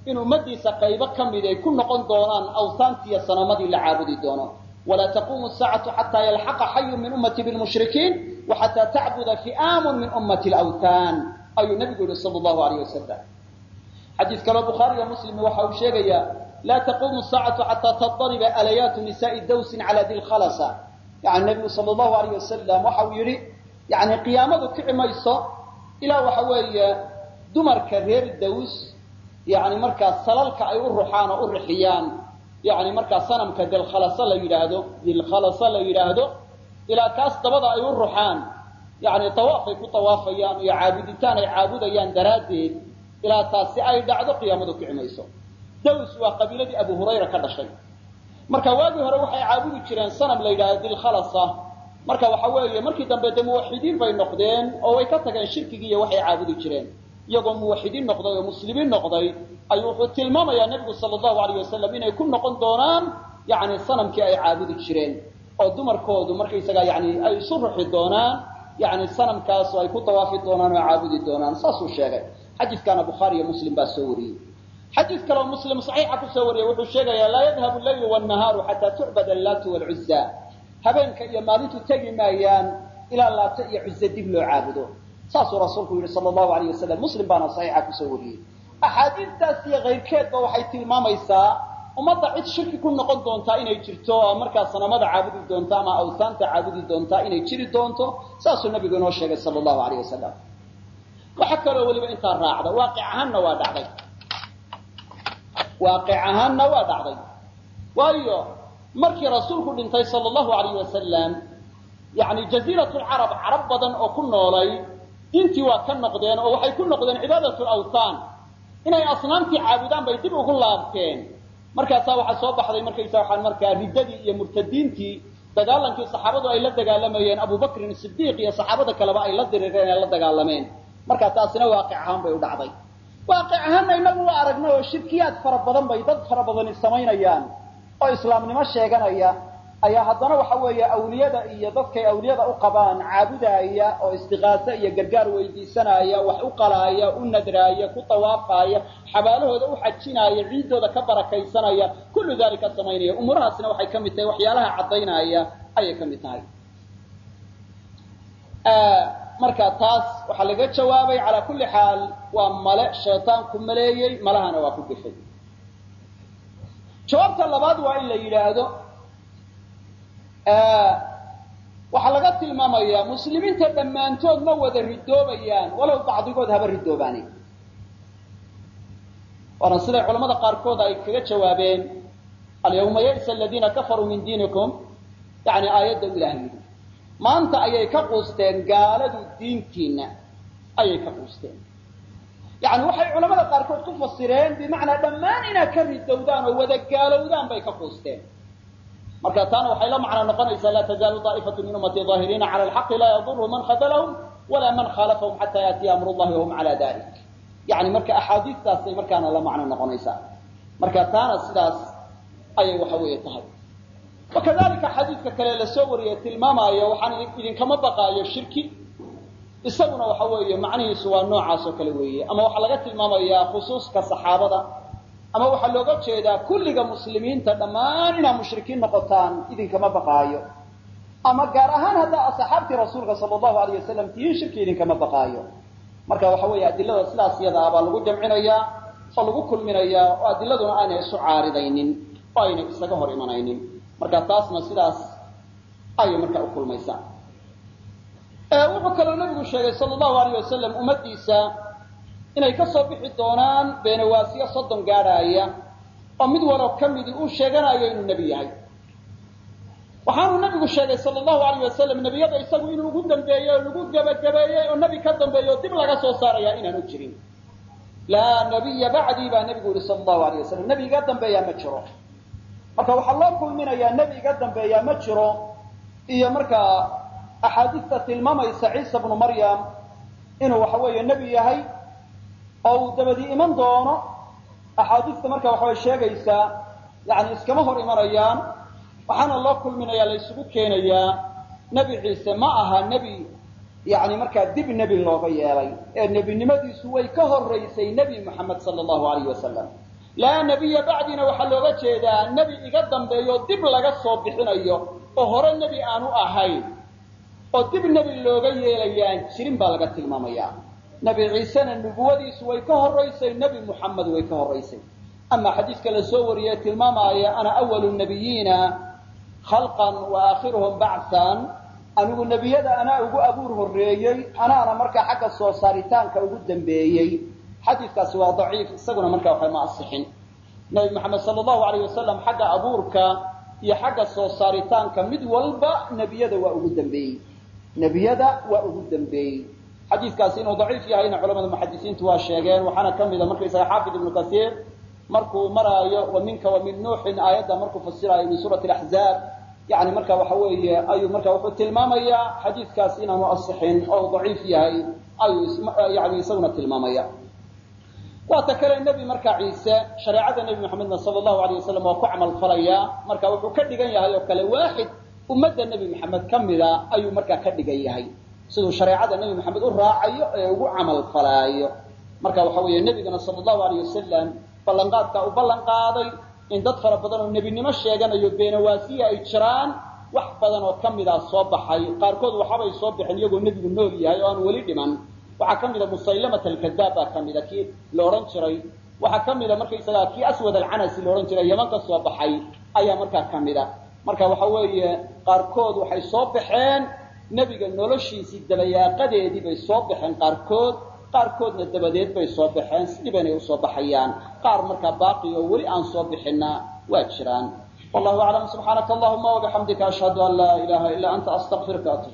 in ummadiisa qaybo ka mid ay ku noqon doonaan awsaantiiyo sanamadii la caabudi doono. Walaa taquumu saacatu xataa yalxaqa xayun min ummati bilmushrikiin waxataa tacbuda fi'aamun min ummati lawthaan ayuu nebigu yihi sala allahu alayh wasalam xadiis kaloo bukhaariyo muslimi waxa uu sheegayaa laa taquumu saacatu xataa tadariba alayaatu nisaai dawsin cala di lkhalasa yani nebigu sala allahu alayh wasalam waxa uu yidhi yani qiyaamadu kici mayso ilaa waxa weeye dumarka reer daws yani markaa salalka ay u ruxaan oo u rixiyaan yani markaa sanamka dilkhalasa la yidhaahdo dilkhalasa la yidhaahdo ilaa kaas dabada ay u ruxaan yani tawaafay ku tawaafayaan iyo caabuditaan ay caabudayaan daraaddeed ilaa taasi ay dhacdo qiyaamadu kici mayso waa qabiiladii abu hurayra ka dhashay. Marka waagii hore waxay caabudi jireen sanam la yidhahdo dilkhalasa marka waxa weeye markii dambe de muwaxidiin bay noqdeen oo way ka tageen shirkigii iyo waxay caabudi jireen. Iyagoo muwaxidiin noqday oo muslimiin noqday ayuu wuxuu tilmaamayaa nebigu sala allahu alayh wasalam inay ku noqon doonaan yani sanamkii ay caabudi jireen. Oo dumarkoodu markaysagaa yani ay isu ruxi doonaan yani sanamkaas ay ku dawaafi doonaan oo caabudi doonaan saasuu sheegay xadiiskaana bukhaari iyo muslim baa soo wariyey. Xadiis kaleo muslim saxiixa ku soo wariyey wuxuu sheegayaa laa yadhabu leylu wannahaaru xataa tucbad allaatu waalcuzza habeenka iyo maalintu tegi maayaan ilaa laata iyo cuze dib loo caabudo. Saasuu rasuulku yihi sala allahu alayh wasalam muslim baana saxiixa ku soo wariyey. Axaadiistaas iyo kayrkeedba waxay tilmaamaysaa ummadda cid shirki ku noqon doontaa inay jirto oo markaa sanamada caabudi doonta ama awsaanta caabudi doontaa inay jiri doonto saasuu nabigu inoo sheegay sala allahu alayh wasalam waxa kaloo weliba intaa raacda waaqic ahaanna waa dhacday. Waaqic ahaanna waa dhacday. Waayo markii rasuulku dhintay sala allahu alayh wasalam yani jaziirat lcarab carab badan oo ku noolay diintii waa ka noqdeen oo waxay ku noqdeen cibaadat lawthaan inay asnaamtii caabudaan bay dib ugu laabteen. Markaasaa waxaa soo baxday markaysa waxaa markaa riddadii iyo murtadiintii dagaalankii saxaabadu ay la dagaalamayeen abubakrin sidiiq iyo saxaabada kaleba ay la dirireen ee la dagaalameen markaa taasina waaqic ahaan bay u dhacday. Waaqic ahaanna inagu waa aragnay oo shirkiyaad fara badan bay dad fara badani samaynayaan oo islaamnimo sheeganaya. Ayaa haddana waxa weeye awliyada iyo dadkay awliyada u qabaan caabudaaya oo istiqaase iyo gargaar weydiisanaya wax u qalaaya u nadraaya ku tawaafaya xabaalahooda u xajinaya ciiddooda ka barakaysanaya kullu dalika samaynaya. Umuurahaasna waxay ka mid tahay waxyaalaha caddaynaya ayay ka mid tahay marka taas waxaa laga jawaabay calaa kulli xaal waa male shaytaanku maleeyey malahana waa ku gefay jawaabta labaad waa in la yidhaahdo waxaa laga tilmaamayaa muslimiinta dhammaantood ma wada ridoobayaan walow bacdigood haba ridoobaani waana siday culamada qaarkood ay kaga jawaabeen alyawma ya'sa aladiina kafaruu min diinikum yani aayadda u ilahay yidhi maanta ayay ka quusteen gaaladu diintiinna ayay ka quusteen. Yani waxay culamada qaarkood ku fasireen bimacnaa dhammaan inaad ka ridowdaan oo wada gaalowdaan bay ka quusteen. Marka taana waxay la macno noqonaysaa laa tazaalu daa'ifatu min ummati daahiriina cala alxaqi laa yadurhu man khadalahum walaa man khaalafahum xataa yaatiya amru llahi wahum cala dalik yani marka axaadiistaasay markaana la macno noqonaysaa. Marka taana sidaas ayay waxa weeye tahay wakadalika xadiidka kale la soo wariyey tilmaamaayo waxaan idinkama baqaayo shirki. Isaguna waxa weeye macnihiisu waa noocaas oo kale weeye. Ama waxaa laga tilmaamayaa khusuuska saxaabada. Ama waxaa looga jeedaa kulliga muslimiinta dhammaan inaad mushrikiin noqotaan idinkama baqaayo. Ama gaar ahaan haddaa asxaabtii rasuulka sala allahu alayh wasalam tihiin shirki idinkama baqaayo. Marka waxa weeye adilada sidaas iyada ah baa lagu jamcinayaa oo lagu kulminayaa oo adiladuna aanay isu caaridaynin oo aynay isaga hor imanaynin marka taasna sidaas ayay marka u kulmaysaa. Wuxuu kaloo nabigu sheegay sala allahu alayh wasalam ummaddiisa inay ka soo bixi doonaan beenawaasiyo soddon gaadhaaya oo mid walo ka midii uu sheeganayo inuu nebi yahay. Waxaanuu nabigu sheegay sala allahu alayh wasalam nebiyada isagu inuu ugu dambeeyey oo lagu gebagabeeyey oo nebi ka dambeeyo dib laga soo saarayaa inaanu jirin. Laa nabiya bacdii baa nebigu yihi sala allahu alayh wasalam nebi iga dambeeyaa ma jiro marka waxaa loo kulminayaa nebi iga dambeeyaa ma jiro. Iyo markaa axaadiista tilmaamaysa ciisa bnu maryam inuu waxa weeye nebi yahay oo uu dabadii iman doono axaadiista marka waxaway sheegaysaa yani iskama hor imanayaan waxaana loo kulminayaa la ysugu keenayaa nebi ciise ma aha nebi yani markaa dib nebi looga yeelay. Ee nebinimadiisu way ka horaysay nebi moxamed sala allahu alayh wasalam laa nebiya bacdina waxaa looga jeedaa nebi iga dambeeyo dib laga soo bixinayo oo hore nebi aanu ahayn oo dib nebi looga yeelayaan jirin baa laga tilmaamaya nebi ciisena nubuwadiisu way ka horaysay nebi muxamed way ka horaysay ama xadiidka la soo wariyey tilmaamaya ana awalu nabiyiina khalqan wa aakhiruhum bachan anigu nebiyada anaa ugu abuur horreeyey anaana markaa xagga soo saaritaanka ugu dambeeyey xadiidkaasi waa daciif isaguna markaa waxa ma asixin nebi moxamed sala allahu alayh wasalam xagga abuurka iyo xagga soo saaritaanka mid walba nebiyada waa ugu dambeeyey. Nebiyada waa ugu dambeeyey. Xadiidkaasi inuu daciif yahayna culamada muxadisiintu waa sheegeen waxaana ka mida markaysaga xaafid ibnu kasiir markuu maraayo wa minka wa min nuuxin aayadda markuu fasiraayo min suurati axzaab yani marka waxa weeye ayuu marka wuxuu tilmaamayaa xadiidkaasi inaanu asixin oo daciif yahay ayuu yani isaguna tilmaamaya waata kale nebi marka ciise shareecada nebi maxamedna sala allahu alayh wasalam waa ku camal falaya marka wuxuu ka dhigan yahay oo kale waaxid ummadda nebi maxamed ka mida ayuu markaa ka dhigan yahay. Siduu shareecada nebi maxamed u raacayo ee ugu camal falaayo. Marka waxa weeye nebigana sala allahu alayh wasalam ballanqaadkaa u ballan qaaday in dad fara badan oo nebinimo sheeganayo beenawaasiya ay jiraan wax badan oo ka midaa soo baxay. Qaarkood waxabay soo baxeen iyagoo nebigu nool yahay oo aan weli dhiman waxaa ka mida musaylamat alkadaab baa ka mida kii la odhan jiray. Waxaa ka mida markaysagaa kii aswad alcanasi la odhan jiray yaman ka soo baxay ayaa markaa ka mida marka waxa weeye qaarkood waxay soo baxeen nebiga noloshiisii dabayaaqadeedii bay soo baxeen qaarkood qaarkoodna dabadeed bay soo baxeen sidii baynay u soo baxayaan. Qaar markaa baaqi oo weli aan soo bixinna waa jiraan. Wallahu aclam subxaanaka allahuma wabixamdika ashhadu an laa ilaha ila anta astaqfiruka atub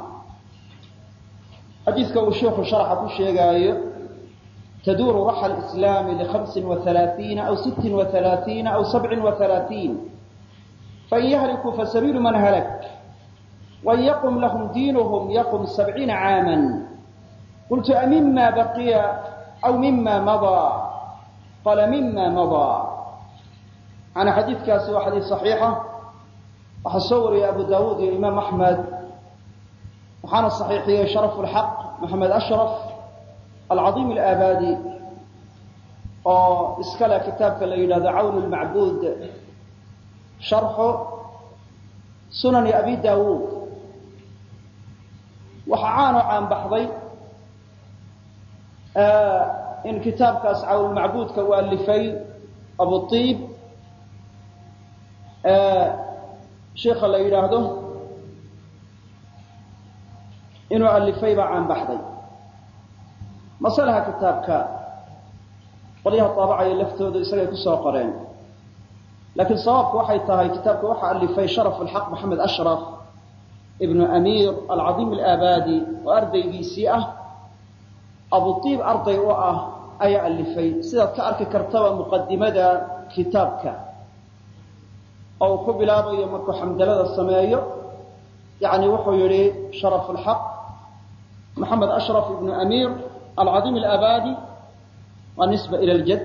xadiiska uu sheikhu sharxa ku sheegaayo taduuru raxa islaami lihamsin waalaaiina aw sittin waalaaiina aw sabcin waalaaiin fain yahliku fasabiilu man halak wain yaqum lahum diinuhum yaqum sabciina caaman. Qultu amima baqiya aw mima madaa? Qaala mima madaa. Macnaa xadiidkaasi waa xadiis saxiixa. Waxaa soo wariyay abu daawuud iyo imaam axmed waxaana saxiixiyey sharaf lxaq maxamed ashraf alcaiim alaabadi oo iskale kitaabka la yidhahdo cawn lmacbuud sharxu sunani abi dawuud waxa caanoo caanbaxday in kitaabkaas cawnulmacbuudka u alifay abu iib la yidhaahdo inuu alifay baa caanbaxday masalaha kitaabka qolyaha taabacaya laftooda isagay ku soo qoreen. Laakiin sababku waxay tahay kitaabka waxaa alifay sharaf alxaq maxamed ashraf ibnu amiir alcadiim alaabadi oo ardaygiisii ah abuiib arday u ah ayaa alifay sidaad ka arki kartaba muqadimada kitaabka oo uu ku bilaabayo markuu xamdalada sameeyo. Yani wuxuu yihi sharaf ashraf ibnu amiir alcadiim alabadi waa nisba ila ljad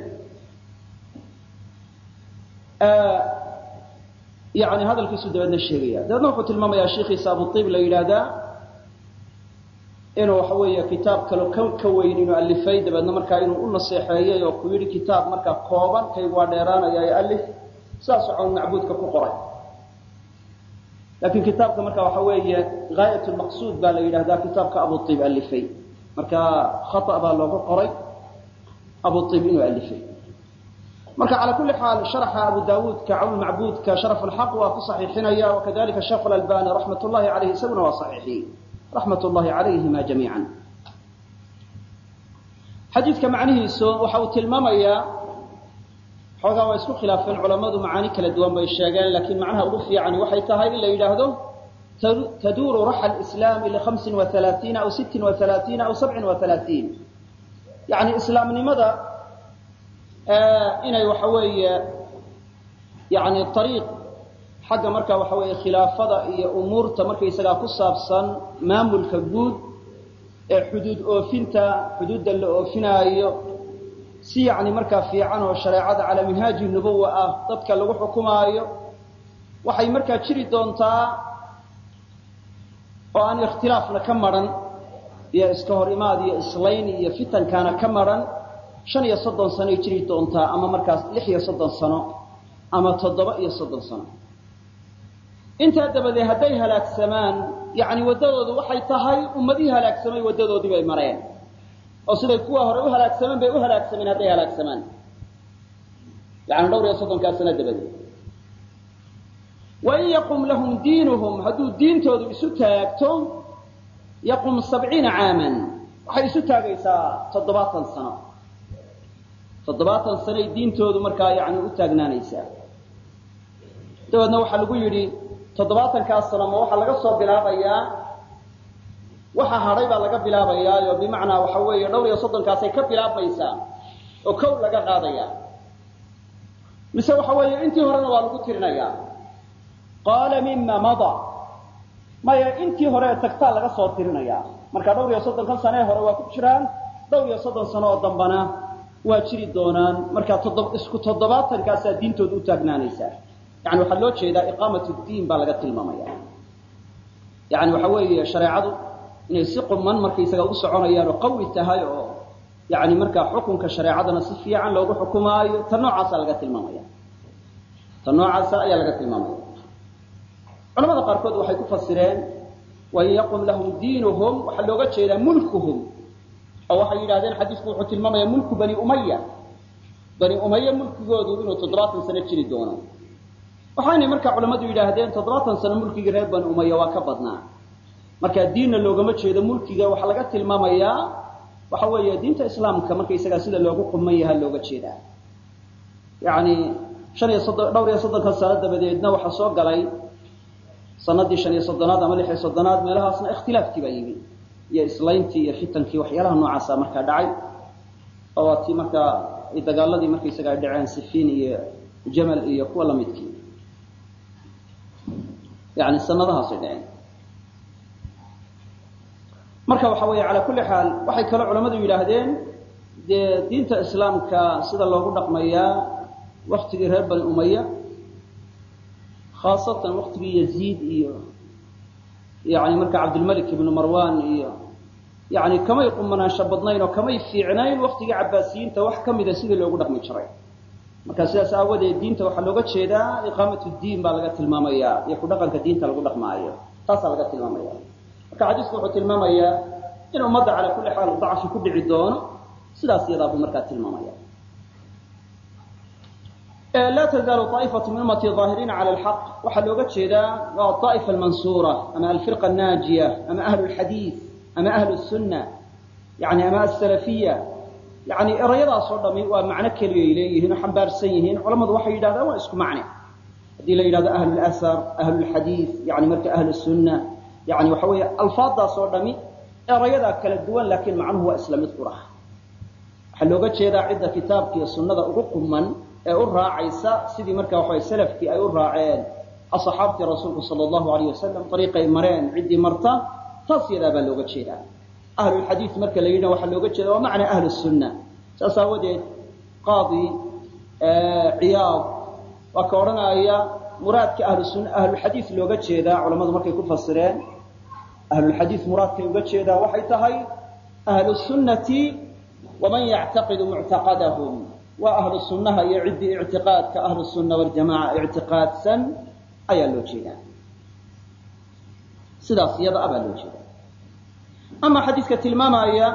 yani hadalkiisu dabeedna sheegaya dabeedna wuxuu tilmaamayaa shiikiisa abuiib la yidhaahdaa inuu waxa weeye kitaab kalo ka ka weyn inuu alifay dabeedna markaa inuu u naseexeeyey oo ku yidhi kitaab markaa kooban kaygu waa dheeraanaya ee alif saasoo cawn macbuudka ku qoray laakiin kitaabka marka waxa weeye gaayat lmaqsuud baa la yidhahdaa kitaabka abuiib alifay. Marka khata baa looga qoray abuiib inuu alifay. Marka calى kuli xaal sharxa abu dawuudka cawn macbuudka sharaf alxaq waa ku saxiixinaya wakadalika sheekh albani raxmat llahi alayh isaguna waa saxiixiyey. Raxmat llahi calayhima jamiica xadiidka macnihiisu waxa uu tilmaamayaa xoogaa waa isku khilaafeen culammadu macaani kala duwan bay sheegeen laakiin macnaha ugu fiicani waxay tahay in la yidhaahdo taduuru raxa lislaami lihamsin waalaaiina aw sittin waalaaiina aw sabcin waalaaiin yani islaamnimada inay waxa weeye yani ariiq xagga marka waxa weeye khilaafada iyo umuurta markaysagaa ku saabsan maamulka guud ee xuduud oofinta xuduudda la oofinaayo si yani markaa fiican oo shareecada calaa minhaaji nubuwa ah dadka lagu xukumaayo waxay markaa jiri doontaa oo aan ikhtilaafna ka maran iyo iska hor imaad iyo islayn iyo fitankaana ka maran shan iyo soddon sanoay jiri doontaa ama markaas lix iyo soddon sano ama toddoba iyo soddon sano. Intaa dabadeed hadday halaagsamaan yani waddadoodu waxay tahay ummadihii halaagsamay waddadoodii bay mareen oo siday kuwa hore u halaagsameen bay u halaagsameen hadday halaagsamaan. Yani dhowr iyo soddonkaa sano dabadeed. Wain yaqum lahum diinuhum hadduu diintoodu isu taagto yaqum sabciina caaman. Waxay isu taagaysaa toddobaatan sano. Toddobaatan sanay diintoodu markaa yani u taagnaanaysaa. Dabeedna waxaa lagu yidhi toddobaatankaas sano ma waxaa laga soo bilaabayaa waxa hadhay baa laga bilaabayaa oo bimacnaa waxa weeye dhowr iyo soddonkaasay ka bilaabmaysaa oo kow laga qaadaya. Mise waxa weeye intii horena waa lagu tirinayaa. Qaala mima mada. Maya intii hore tagtaa laga soo tirinayaa. Marka dhowr iyo soddonkan sano ee hore waa ku jiraan dhowr iyo soddon sano oo dambana waa jiri doonaan. Markaa isku toddobaatankaasa diintooda u taagnaanaysaa. Yani waxaa loo jeedaa iqaamat diin baa laga tilmaamaya yani waxa weeye shareecadu inay si quman markaysaga u soconayaan oo qawi tahay oo yani markaa xukunka shareecadana si fiican loogu xukumaayo ta noocaasa laga tilmaamaya. Ta noocaasa ayaa laga tilmaamaya. Culamada qaarkood waxay ku fasireen wain yaqum lahum diinuhum waxaa looga jeedaa mulkuhum oo waxay yidhahdeen xadiisku wuxuu tilmaamaya mulku bani umaya bani umaya mulkigoodu inuu toddobaatan sano jiri doono. Waxaynay markaa culammadu yidhaahdeen toddobaatan sano mulkigii reer bani umaya waa ka badnaa markaa diinna loogama jeedo mulkiga waxaa laga tilmaamayaa waxa weeye diinta islaamka markaysagaa sida loogu quman yaha looga jeedaa yani shan iyo soddon dhowr iyo soddonkan sano dabadeedna waxaa soo galay sanadii shan iyo soddonaad ama lix iyo soddonaad meelahaasna ikhtilaafkii baa yimi iyo islayntii iyo fitankii waxyaalaha noocaasa markaa dhacay oo tii markaa dagaaladii markaysaga ay dhaceen sifiin iyo jamal iyo kuwa lamidkii yani sanadahaasay dhaceen marka waxa weeye calaa kulli xaal waxay kaloo culammadu yidhaahdeen dee diinta islaamka sida loogu dhaqmayaa waktigii reer bani umaya khaasatan waktigii yaziid iyo yani marka cabdilmalik ibnu marwan iyo yani kamay qumanaansho badnayn oo kamay fiicnayn waktigii cabaasiyiinta wax ka mida sidii loogu dhaqmi jiray. Marka sidaas aawadeed diinta waxaa looga jeedaa iqaamatu diin baa laga tilmaamaya iyo ku dhaqanka diinta lagu dhaqmaayo. Taasaa laga tilmaamaya marka xadiisku wuxuu tilmaamayaa in ummadda calaa kulli xaal dacfi ku dhici doono sidaas iyadaa buu markaa tilmaamaya. Laa tazaalu aa'ifatu min ummati aahiriina cala alxaq waxaa looga jeedaa waa aa'ifa almansuura ama alfirqa annaajiya ama ahlu lxadiid ama ahlu sunna yani ama asalafiya yani erayadaasoo dhami waa macno keliyay leeyihiin oo xambaarsan yihiin. Culammadu waxay yidhahdaan waa isku macne haddii la yidhahdo ahlu lasar ahlu lxadiid yani marka ahlu sunna yani waxa weeye alfaadaasoo dhami erayadaa kala duwan laakiin macnuhu waa isla mid qurah waxaa looga jeedaa cidda kitaabka iyo sunnada ugu quman ee u raacaysa sidii marka waxa salafkii ay u raaceen. Asxaabtii rasuulku sala allahu alayh wasalam ariiqay mareen ciddii marta taas yadaa baa looga jeedaa. Ahlulxadiid marka la yidhah waxaa looga jeeda waa macna ahlu saas aawadeed qaadi ciyaad waa ka odhanaya muraadka ahlulxadiid looga jeedaa culammadu markay ku fasireen ahlulxadiid muraadkay uga jeedaa waxay tahay ahlu sunnati waman yactaqidu muctaqadahum waa ahlu iyo ciddii ictiqaadka ahlu sunna ictiqaadsan ayaa loo jeedaa sidaas iyada abaa loo jeeda ama xadiidka tilmaamaya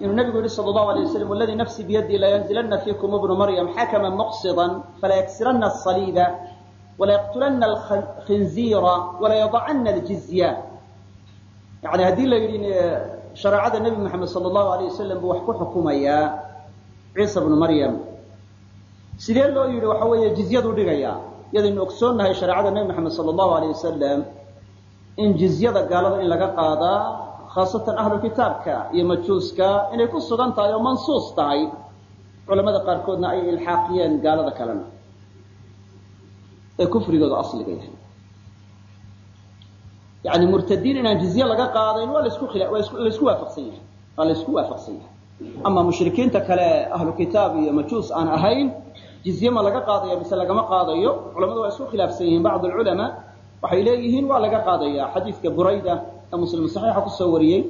inuu nabigu yihi sal allahu alay waslam waladii nafsi biyadii layanzilana fiikum ibnu maryam xakama muqsidan falayksirana asaliiba walayaqtulana alkhinziira walayadacana aljizya yani haddii la yidhi shareecada nebi moxamed sala allahu alayh wasalam buu wax ku xukumayaa ciisa bnu maryam sidee loo yidhi waxa weeye jizyadu dhigaya? Iyadaynu ogsoonnahay shareecada nebi moxamed sala allahu alayh wasalam in jizyada gaalada in laga qaadaa khaasatan ahlu kitaabka iyo majuuska inay ku sugan tahay oo mansuus tahay. Culamada qaarkoodna ay ilxaaqiyeen gaalada kalena. Ee kufrigooda asliga yahay yani murtadiin inaan jizye laga qaadayn waa lasku waafaqsan yahay waa laysku waafaqsan yahay ama mushrikiinta kale ahlu kitaab iyo majuus aan ahayn jizye ma laga qaadaya mise lagama qaadayo culamadu waa isku khilaafsan yihiin bacd alculamaa waxay leeyihiin waa laga qaadaya xadiidka burayda ee muslim saxiixa ku soo wariyey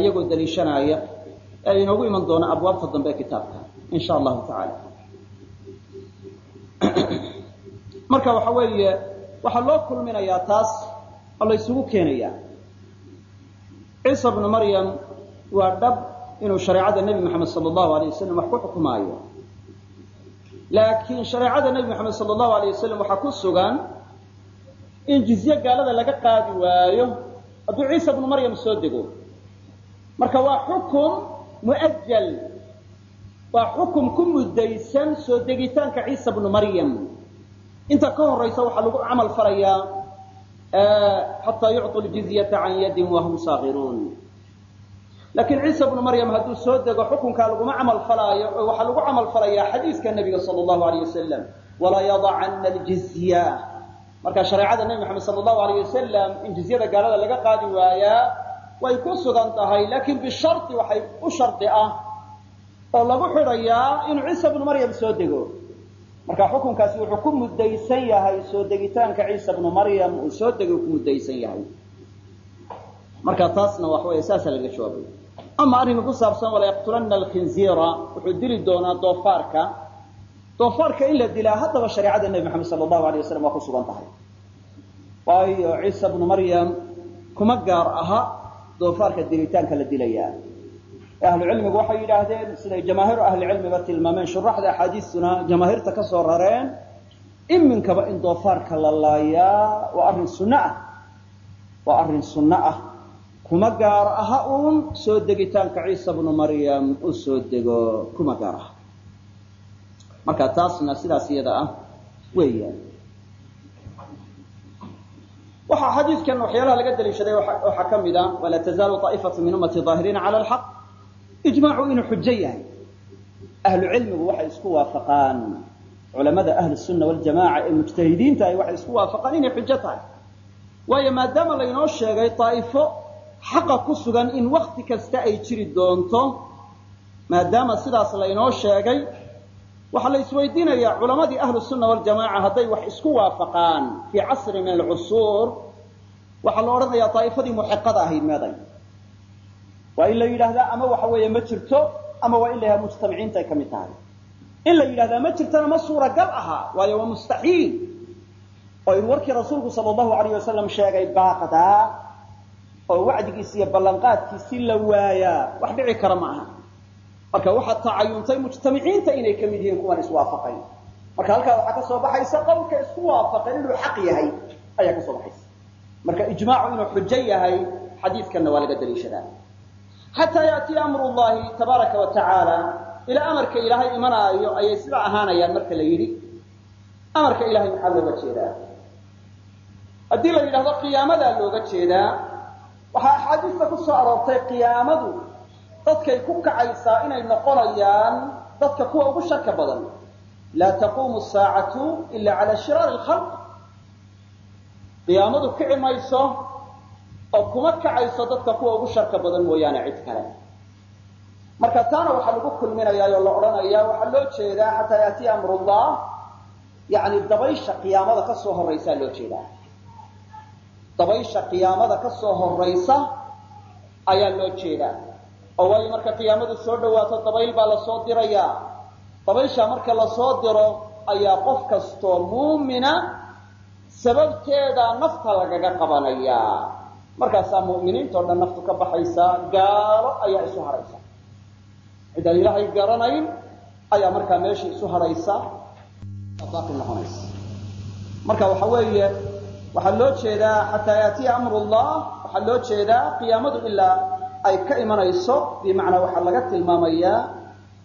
iyagoo daliishanaya ee inoogu iman doona abwaabta dambe kitaabka in sha allahu tacaala marka waxa weeye waxaa loo kulminayaa taas oo la keenayaa ciisa bnu maryam waa dhab inuu shareecada nebi moxamed sala allahu alayh wasalam wax ku xukumaayo. Laakiin shareecada nebi moxamed sala allahu alayh wasalam waxaa ku sugan in jizye gaalada laga qaadi waayo hadduu ciisa bnu maryam soo dego. Marka waa xukum mu'ajal waa xukum ku muddaysan soo degitaanka ciisa bnu maryam. Inta ka horaysa waxaa lagu camal falayaa xataa yucطu ljizyata can yadin wahum saagiruun laakiin ciisa bnu maryam hadduu soo dego xukunkaa laguma camal falaayo oo waxaa lagu camal falayaa xadiiska nebiga sala allahu alayh wasalam walaa yadacana aljizya marka shareecada nebi moxamed sala allahu alayh wasalam in jizyada gaalada laga qaadi waayaa way ku sugan tahay laakiin bishari waxay u shardi ah oo lagu xidhayaa inuu ciisa bnu maryam soo dego marka xukunkaasi wuxuu ku muddaysan yahay soo degitaanka ciisa bnu maryam uu soo degay ku muddaysan yahay. Marka taasna wax wey saasaa laga jawaabay. Ama arrinka ku saabsan walayaqtulana alkhinziira wuxuu dili doonaa doofaarka. Doofaarka in la dilaa haddaba shareecada nebi moxamed sala allahu alay wasalam waa ku sugan tahay. Waayo ciisa bnu maryam kuma gaar aha doofaarka dilitaanka la dilayaa ahlucilmigu waxay yidhaahdeen siday jamaahiiru ahlicilmiba tilmaameen shuraxda axaadiistuna jamaahiirta ka soo rareen iminkaba in doofaarka la laayaa waa arrin sunno ah waa arrin sunno ah. Kuma gaar aha uun soo degitaanka ciisa bnu maryam u soo dego kuma gaar aha. Marka taasna sidaas iyada ah weeyaan. Waxaa xadiidkan waxyaalaha laga daliishaday waxaa ka mid a walaa tazaalu aa'ifatu min ummati aahiriina cala alxaq ijmaacu inuu xujo yahay. Ahlu cilmigu waxay isku waafaqaan. Culamada ahlu sunna waljamaca ee mujtahidiinta ahi waxay isku waafaqaan inay xujo tahay. Waayo maadaama laynoo sheegay daa'ifo xaqa ku sugan in wakti kasta ay jiri doonto maadaama sidaas laynoo sheegay waxaa la isweydiinayaa culamadii ahlu sunna waljamaca hadday wax isku waafaqaan fii casri alcusuur. Waxaa la odhanayaa daa'ifadii muxiqada ahayd meeday waa in la yidhaahdaa ama waxa weeye ma jirto ama waa in la yidhahda mujtamiciinta ay ka mid tahay. In la yidhahdaa ma jirtana ma suuragal aha waayo waa mustaxiil. Oo in warkii rasuulku sala allahu alayh wasalam sheegay baaqdaa oo wacdigiisi iyo ballanqaadkiisi la waayaa wax dhici kara ma aha. Marka waxaad tacayuntay mujtamiciinta inay ka mid yihiin kuwan iswaafaqayn marka halkaa waxaa ka soo baxaysa qowlka isku waafaqan inuu xaq yahay ayaa ka soo baxaysa. Marka ijmaacu inuu xujo yahay xadiidkanna waa laga daliishadaa xataa yaatiya amru llahi tabaaraka wa ilaa amarka ilaahay imanaayo ayay sidaa ahaanayaan marka la yidhi. Amarka ilahay maxaa looga jeedaa haddii la yidhahdo qiyaamadaa looga jeedaa waxaa axaadiista ku soo aroortay qiyaamadu dadkay ku kacaysaa inay noqonayaan dadka kuwa ugu sharka badan. Laa taquumu saacatu ila cala shiraari lkhalq qiyaamadu kici mayso oo kuma kacayso dadka kuwa ugu sharka badan mooyaane cid kale. Marka taana waxaa lagu kulminayaa oo la odhanayaa waxaa loo jeedaa xataa yaatiya amrullah yani dabaysha qiyaamada ka soo horaysaa loo jeedaa. Dabaysha qiyaamada ka soo horaysa ayaa loo jeedaa. Oo waayo marka qiyaamadu soo dhawaato dabayl baa la soo dirayaa. Dabaysha marka la soo diro ayaa qof kastoo muumina sababteeda nafta lagaga qabanayaa markaasaa mu'miniintao dhan naftu ka baxaysaa gaalo ayaa isu hadhaysa cid aan ilaahay garanayn ayaa markaa meeshii isu hadhaysa baaqi noqonaysa. Marka waxa weeye waxaa loo jeedaa xataa yaatiya amrullah waxaa loo jeedaa qiyaamadu ilaa ay ka imanayso bimacnaa waxaa laga tilmaamayaa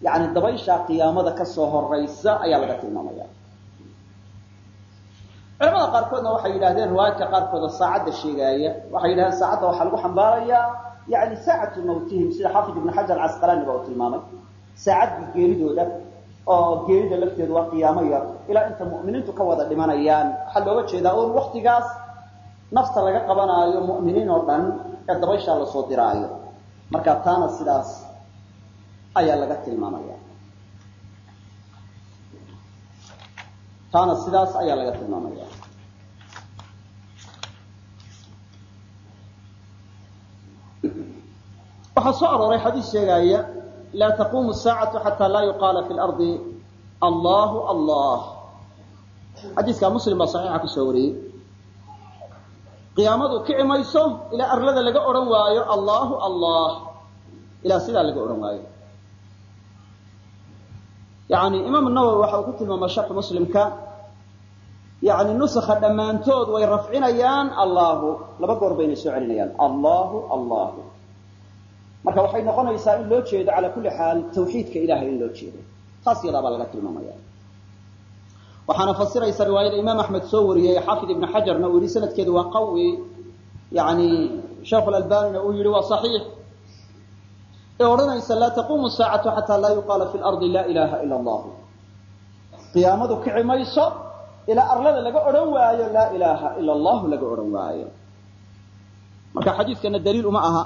yani dabaysha qiyaamada ka soo horaysa ayaa laga tilmaamaya culamada qaarkoodna waxay yidhahdeen riwaayadka qaarkooda saacadda sheegaaya. Waxay yidhahdeen saacadda waxaa lagu xambaarayaa yani saacatu mawtihim sida xaafid ibn xajar casqalaani ba uu tilmaamay. Saacaddii geeridooda oo geerida lafteedu waa qiyaamo yar ilaa inta mu'miniintu ka wada dhimanayaan. Waxaa looga jeedaa un waktigaas nafta laga qabanaayo mu'miniin oo dhan ee dabayshaa la soo diraayo. Marka taana sidaas ayaa laga tilmaamaya taana sidaas ayaa laga tilmaamaya. Waxaa soo arooray xadiis sheegaaya laa taquumu saacatu xataa laa yuqaala fi lardi allahu allah xadiiskaa muslim baa saxiixa ku soo wariyey. Qiyaamadu kici mayso ilaa arlada laga odhan waayo allahu allah ilaa sidaa laga odhan waayo yani imaam nawowi waxa uu ku tilmaamay sharxu muslimka. Yani nusakha dhammaantood way rafcinayaan allahu. Laba goor baynay soo celinayaan. Allahu allahu. Marka waxay noqonaysaa in loo jeedo cala kulli xaal tawxiidka ilahay in loo jeedo. Taas yadaa baa laga tilmaamaya waxaana fasiraysa riwaayada imaam axmed soo wariyey xaafid ibn xajarna uu yihi sanadkeedu waa qawi. Yani sheekh alalbanina uu yihi waa saxiix ee odhanaysa laa taquumu saacatu xataa laa yuqaala fi lardi laa ilaha ila allahu. Qiyaamadu kici ilaa arlada laga odhan waayo laa ilaaha ila allahu laga odhan waayo. Marka xadiiskana daliil uma aha.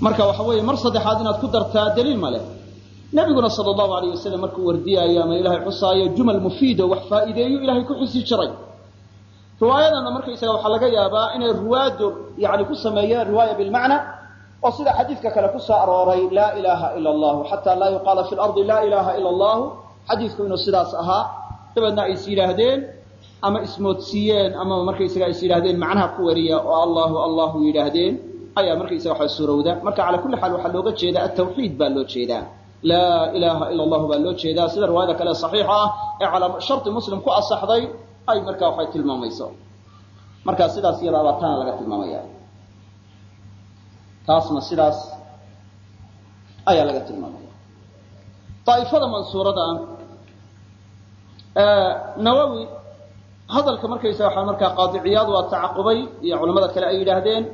Marka waxa weeye mar saddexaad inaad ku dartaa daliil ma leh. Nabiguna sala allahu alayh wasalam markuu wardiyaayo ama ilaahay xusaayo jumal mufiid oo wax faa'iideeyo ilahay ku xusi jiray. Riwaayadana markaysaga waxaa laga yaabaa inay ruwaadu yani ku sameeyeen riwaaya bilmacna oo sida xadiidka kale ku soo arooray laa ilaaha ila allahu xataa laa yuqaala fi lardi laa ilaaha ila allahu xadiidku inuu sidaas ahaa dabeedna ay is yidhaahdeen ama ismoodsiiyeen ama markaysaga is yidhahdeen macnaha ku wariya oo allahu allahu yidhaahdeen ayaa markaysaga waxa suurowda. Marka cala kulli xaal waxaa looga jeedaa atawxiid baa loo jeedaa. Laa ilaaha ila allahu baa loo jeedaa. Sida riwaayada kale saxiixa ah ee calaa sharti muslim ku asaxday ay marka waxay tilmaamayso. Marka sidaas iyadaabaa taana laga tilmaamaya taasna sidaas ayaa laga tilmaamaya. Daa'ifada mansuurada nawowi hadalka markaysa waxaa markaa qaadiciyaad waa tacaqubay iyo culamada kale ay yidhaahdeen.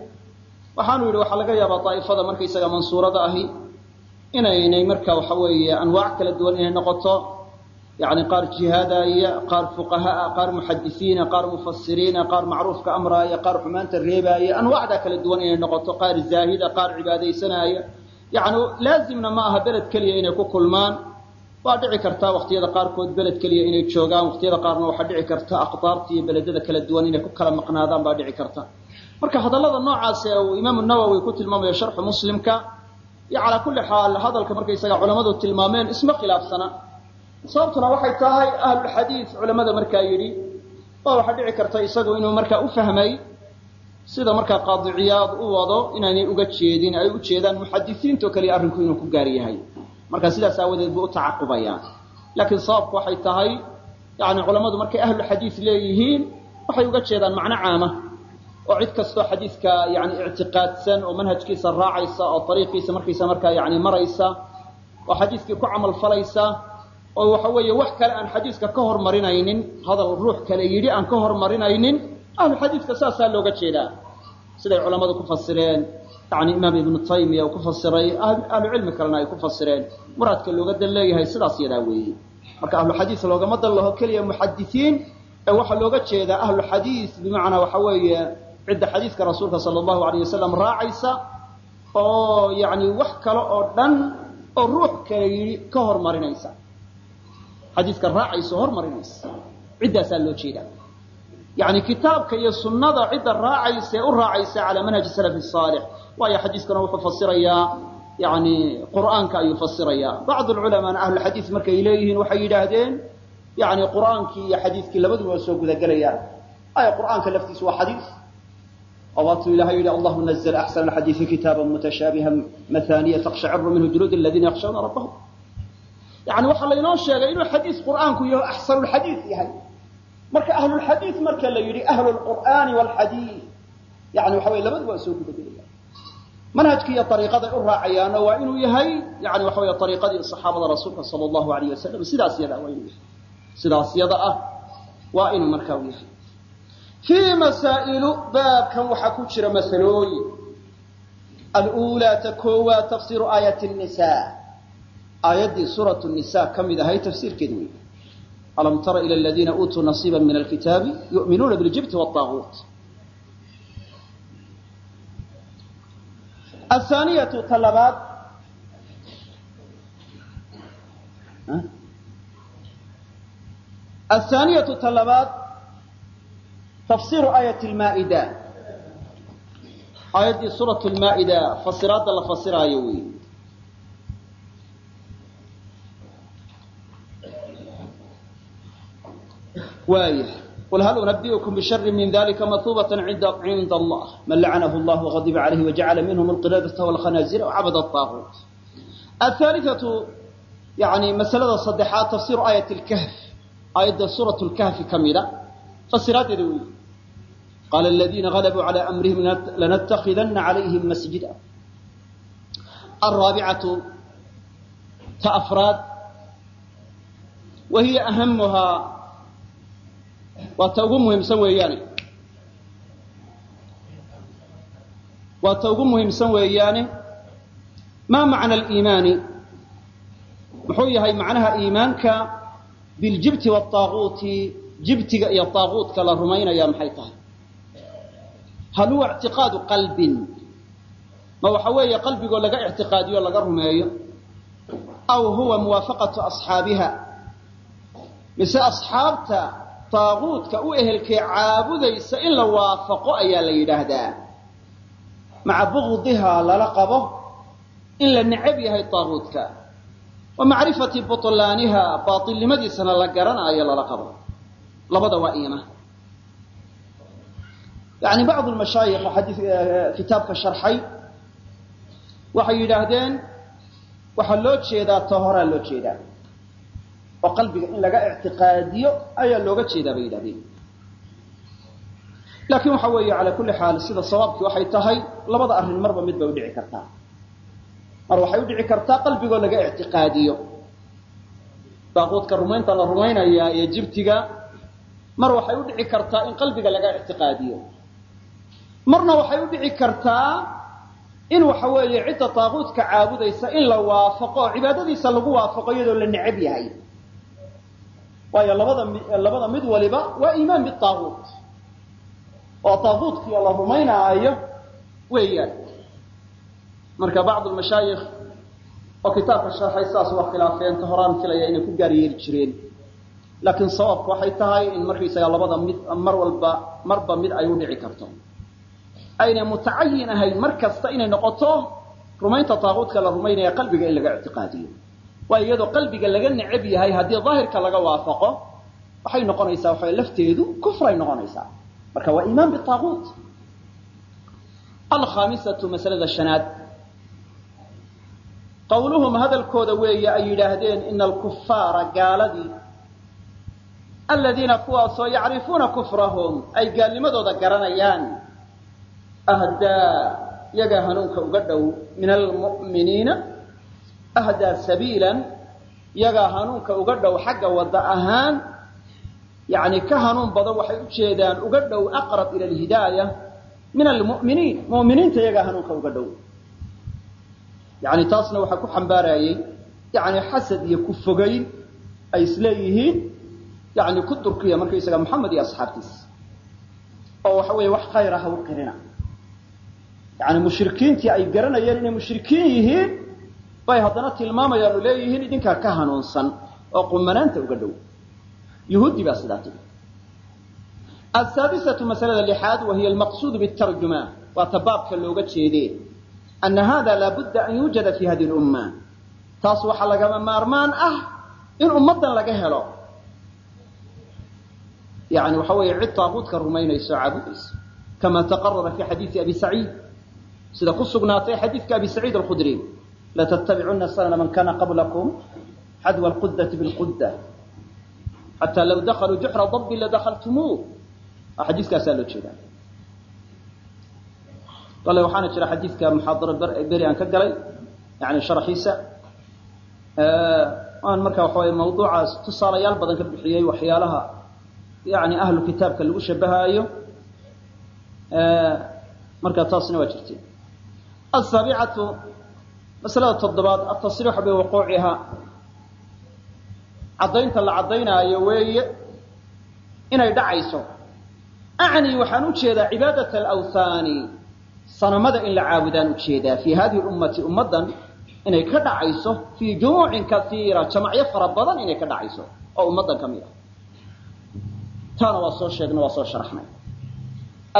Waxaanu yidhi waxaa laga yaabaa daa'ifada markaysaga mansuurada ahi inaynay marka waxa weeye anwaac kala duwan inay noqoto yani qaar jihaadaaya qaar fuqahaa qaar muxadisiina qaar mufasiriina qaar macruufka amraaya qaar xumaanta reebaaya anwaacdaa kala duwan inay noqoto qaar zaahida qaar cibaadaysanaaya yani laazimna ma aha beled keliya inay ku kulmaan waa dhici karta waqtiyada qaarkood beled keliya inay joogaan waqtiyada qaarna waxaa dhici karta aqdaarta iyo beledada kala duwan inay ku kala maqnaadaan baa dhici karta marka hadallada noocaas ee uu imaamu nawowi ku tilmaamayo sharxu muslimka iyo calaa kulli xaal hadalka markaysaga culammadu tilmaameen isma khilaafsana sababtuna waxay tahay ahlulxadiid culamada markaa yidhi waa waxaa dhici karta isagu inuu markaa u fahmay sida markaa qaadiciyaad u wado inaynay uga jeedin ay u jeedaan muxadisiinto kaliya arrinku inuu ku gaar yahay. Marka sidaas aawadeed buu u tacaqubayaa laakiin sababku waxay tahay yani culammadu markay ahlulxadiid leeyihiin waxay uga jeedaan macno caama oo cid kastoo xadiidka yani ictiqaadsan oo manhajkiisa raacaysa oo ariiqiisa markaysa markaa yani maraysa oo xadiidkii ku camal falaysa oo waxa weeye wax kale aan xadiidka ka hormarinaynin hadal ruux kale yidhi aan ka hormarinaynin ahluxadiidka saasaa looga jeedaa. Siday culammadu ku fasireen yani imaam ibnu taymiya uu ku fasiray ahlucilmi kalena ay ku fasireen. Muraadka looga dan leeyahay sidaas yadaa weeye. Marka ahluxadiid loogama dan laho keliya muxadisiin ee waxaa looga jeedaa ahluxadiid bimacnaa waxa weeye cidda xadiidka rasuulka sala allahu alayh wasalam raacaysa oo yani wax kale oo dhan oo ruux kale yidhi ka hormarinaysa xadiidka raacaysa o hormarinaysa. Ciddaasaa loo jeedaa. Yani kitaabka iyo sunnada cidda raacaysa ee u raacaysa calaa manhaji salafi saalix. Waayo xadiiskana wuxuu fasirayaa yani qur'aanka ayuu fasirayaa. Bacd culamaana ahlulxadiid markay leeyihiin waxay yidhaahdeen yani qur'aankii iyo xadiidkii labaduba waa soo gudagelayaan. Aya qur'aanka laftiisu waa xadiid waatuu ilahay yidhi allahu nazl axsana alxadiidi kitaaba mutashaabiha mathaniya taqshaciru minhu juluud aladiina yakhshawna rabbahum yani waxaa laynoo sheegay inuu xadiis qur'aanku yaho axsanulxadiid yahay. Marka ahlulxadiid marka la yidhi ahlu waalxadiid yani waxa wey labadu waa soo gudagelaya manhajki iyo ariiqaday u raacayaana waa inuu yahay yani waxa wey ariiqadii saxaabada rasuulka sala allahu alayh wasalam sidaas waa inuu yahay. Sidaas ah waa inuu markaa u yahay. Fii masaa'ilu baabkan waxaa ku jira masalooyin. Aluulaa ta koowaad tafsiiru aayati nisa aayaddii suuratu nisa ka mid ahay tafsiirkeedi wey alam tara ila aladiina uutuu nasiiba min alkitaabi yu'minuuna biljibti waaaguut athaaniyatu ta labaad athaaniyatu ta labaad tafsiru aayati lmaa'ida aayaddii suuratu lmaa'ida fasiraadda la fasiraayo wey waayah qul hal unabi'ukum bishari min dalika mahuubatan cinda allah man lacanahu allah wagadiba calayhi wajacala minhum alqiradata walkhanaazira wacabada aaguut athaalithatu yani masalada saddexaad tafsiru aayat lkahf aayadda suurat lkahfi ka mida fasiraadeeda wey qaala aladiina galabuu cala amrihim lanattakidana calayhim masjida alraabicatu ta afraad wa hiya ahamuhaa waa ta ugu muhiimsan weeyaane waa ta ugu muhiimsan weeyaane maa macna aliimaani? Muxuu yahay macnaha iimaanka biljibti waaaguuti jibtiga iyo aaguutka la rumaynaya maxay tahay? Hal huwa ictiqaadu qalbin? Ma waxa weeye qalbigoo laga ictiqaadiyo laga rumeeyo? Aw huwa muwaafaqatu asxaabiha? Mise asxaabta taaguutka u ehelkee caabudaysa in la waafaqo ayaa la yidhaahdaa. Maca bugdihaa lala qabo in la necab yahay taaguutka wa macrifati butlaaniha baatilnimadiisana la garanaayo lala qabo. Labada waa iima. Yani bacdu mashaayikh xadii kitaabka sharxay waxay yidhaahdeen waxaa loo jeedaa ta loo jeedaa oo qalbiga in laga ictiqaadiyo ayaa looga jeedaa bay yidhahdeen. Laakiin waxa weeye calaa kulli xaal sida sawaabkii waxay tahay labada arrin marba mid bay udhici kartaa. Mar waxay udhici kartaa qalbigoo laga ictiqaadiyo baaquudka rumaynta la rumaynayaa iyo jibtiga mar waxay udhici kartaa in qalbiga laga ictiqaadiyo marna waxay udhici kartaa in waxa weeye cidda taaquudka caabudaysa in la waafaqo oo cibaadadiisa lagu waafaqo iyadoo la necab yahay waayo labada labada mid waliba waa iimaan bitaaquut oo taaquudkiio la rumaynaayo weeyaan. Marka bacd mashaayikh oo kitaabka sharxay saas waa khilaafeen ta horaan filaya inay ku gaar yeeli jireen. Laakiin sababku waxay tahay in markaysaga labada mid mar walba marba mid ay u dhici karto. Aynay mutacayin ahayn mar kasta inay noqoto rumaynta taaquudka la rumaynaya qalbiga in laga ictiqaadiyo waayo iyadoo qalbiga laga necab yahay haddii daahirka laga waafaqo waxay noqonaysaa waxa lafteedu kufray noqonaysaa. Marka waa iimaan bitaaquut alkhaamisatu masalada shanaad. Qawluhum hadalkooda weeye ay yidhaahdeen ina alkufaara gaaladii aladiina kuwaasoo yacrifuuna kufrahum ay gaalnimadooda garanayaan. Ahdaa yagaa hanuunka uga dhow min almu'miniina ahdaa sabiilan yagaa hanuunka uga dhow xagga wadda ahaan yani ka hanuun badan waxay u jeedaan uga dhow aqrab ila alhidaaya min almu'miniin mu'miniinta yagaa hanuunka uga dhow yani taasna waxaa ku xambaarayey yani xasad iyo ku fogayn ay isleeyihiin yani ku durkiya markaysaga moxamed iyo asxaabtiisa oo waxa weeye wax khayra ha u qirina yani mushrikiintii ay garanayeen inay mushrikiin yihiin bay haddana tilmaamayaan oo leeyihiin idinkaa ka hanuunsan oo qumanaanta uga dhow. Yuhuudi baa sidaa tiri. Asaadisatu masalada lixaad wa hiya almaqsuud bitarjuma waa ta baabka looga jeedee. Ana hada laabudda an yuujada fi hadi lumma taas waxaa lagama maarmaan ah in ummaddan laga helo. Yani waxa weeye cid taaquudka rumaynayso caabudaysa kama taqarara fi xadiidi abi saciid. Sida ku sugnaatay xadiidka abi saciid alkhudri sanana man kana qablakum xadwa alqudati bilqudda xataa law dakaluu juxra dabbi ladakaltumuuh waa xadiiskaasaa loo jeedaa wale waxaana jira xadiidka muxaadaro beri aan ka galay yani sharxiisa aan marka waxa way mawduucaas tusaalayaal badan ka bixiyey waxyaalaha yani ahlu kitaabka lagu shabahaayo marka taasna waa jirtay asaabicatu masalada toddobaad atasriixu biwuquuciha. Caddaynta la caddaynaayo weeye inay dhacayso. Acni waxaan u jeedaa cibaadat alawhaani sanamada in la caabudaan u jeedaa fii hadihi ummati ummaddan inay ka dhacayso fii jumuucin kaiira jamacyo fara badan inay ka dhacayso oo ummaddan ka mid ah. Taana waa soo sheegna waa soo sharaxnay.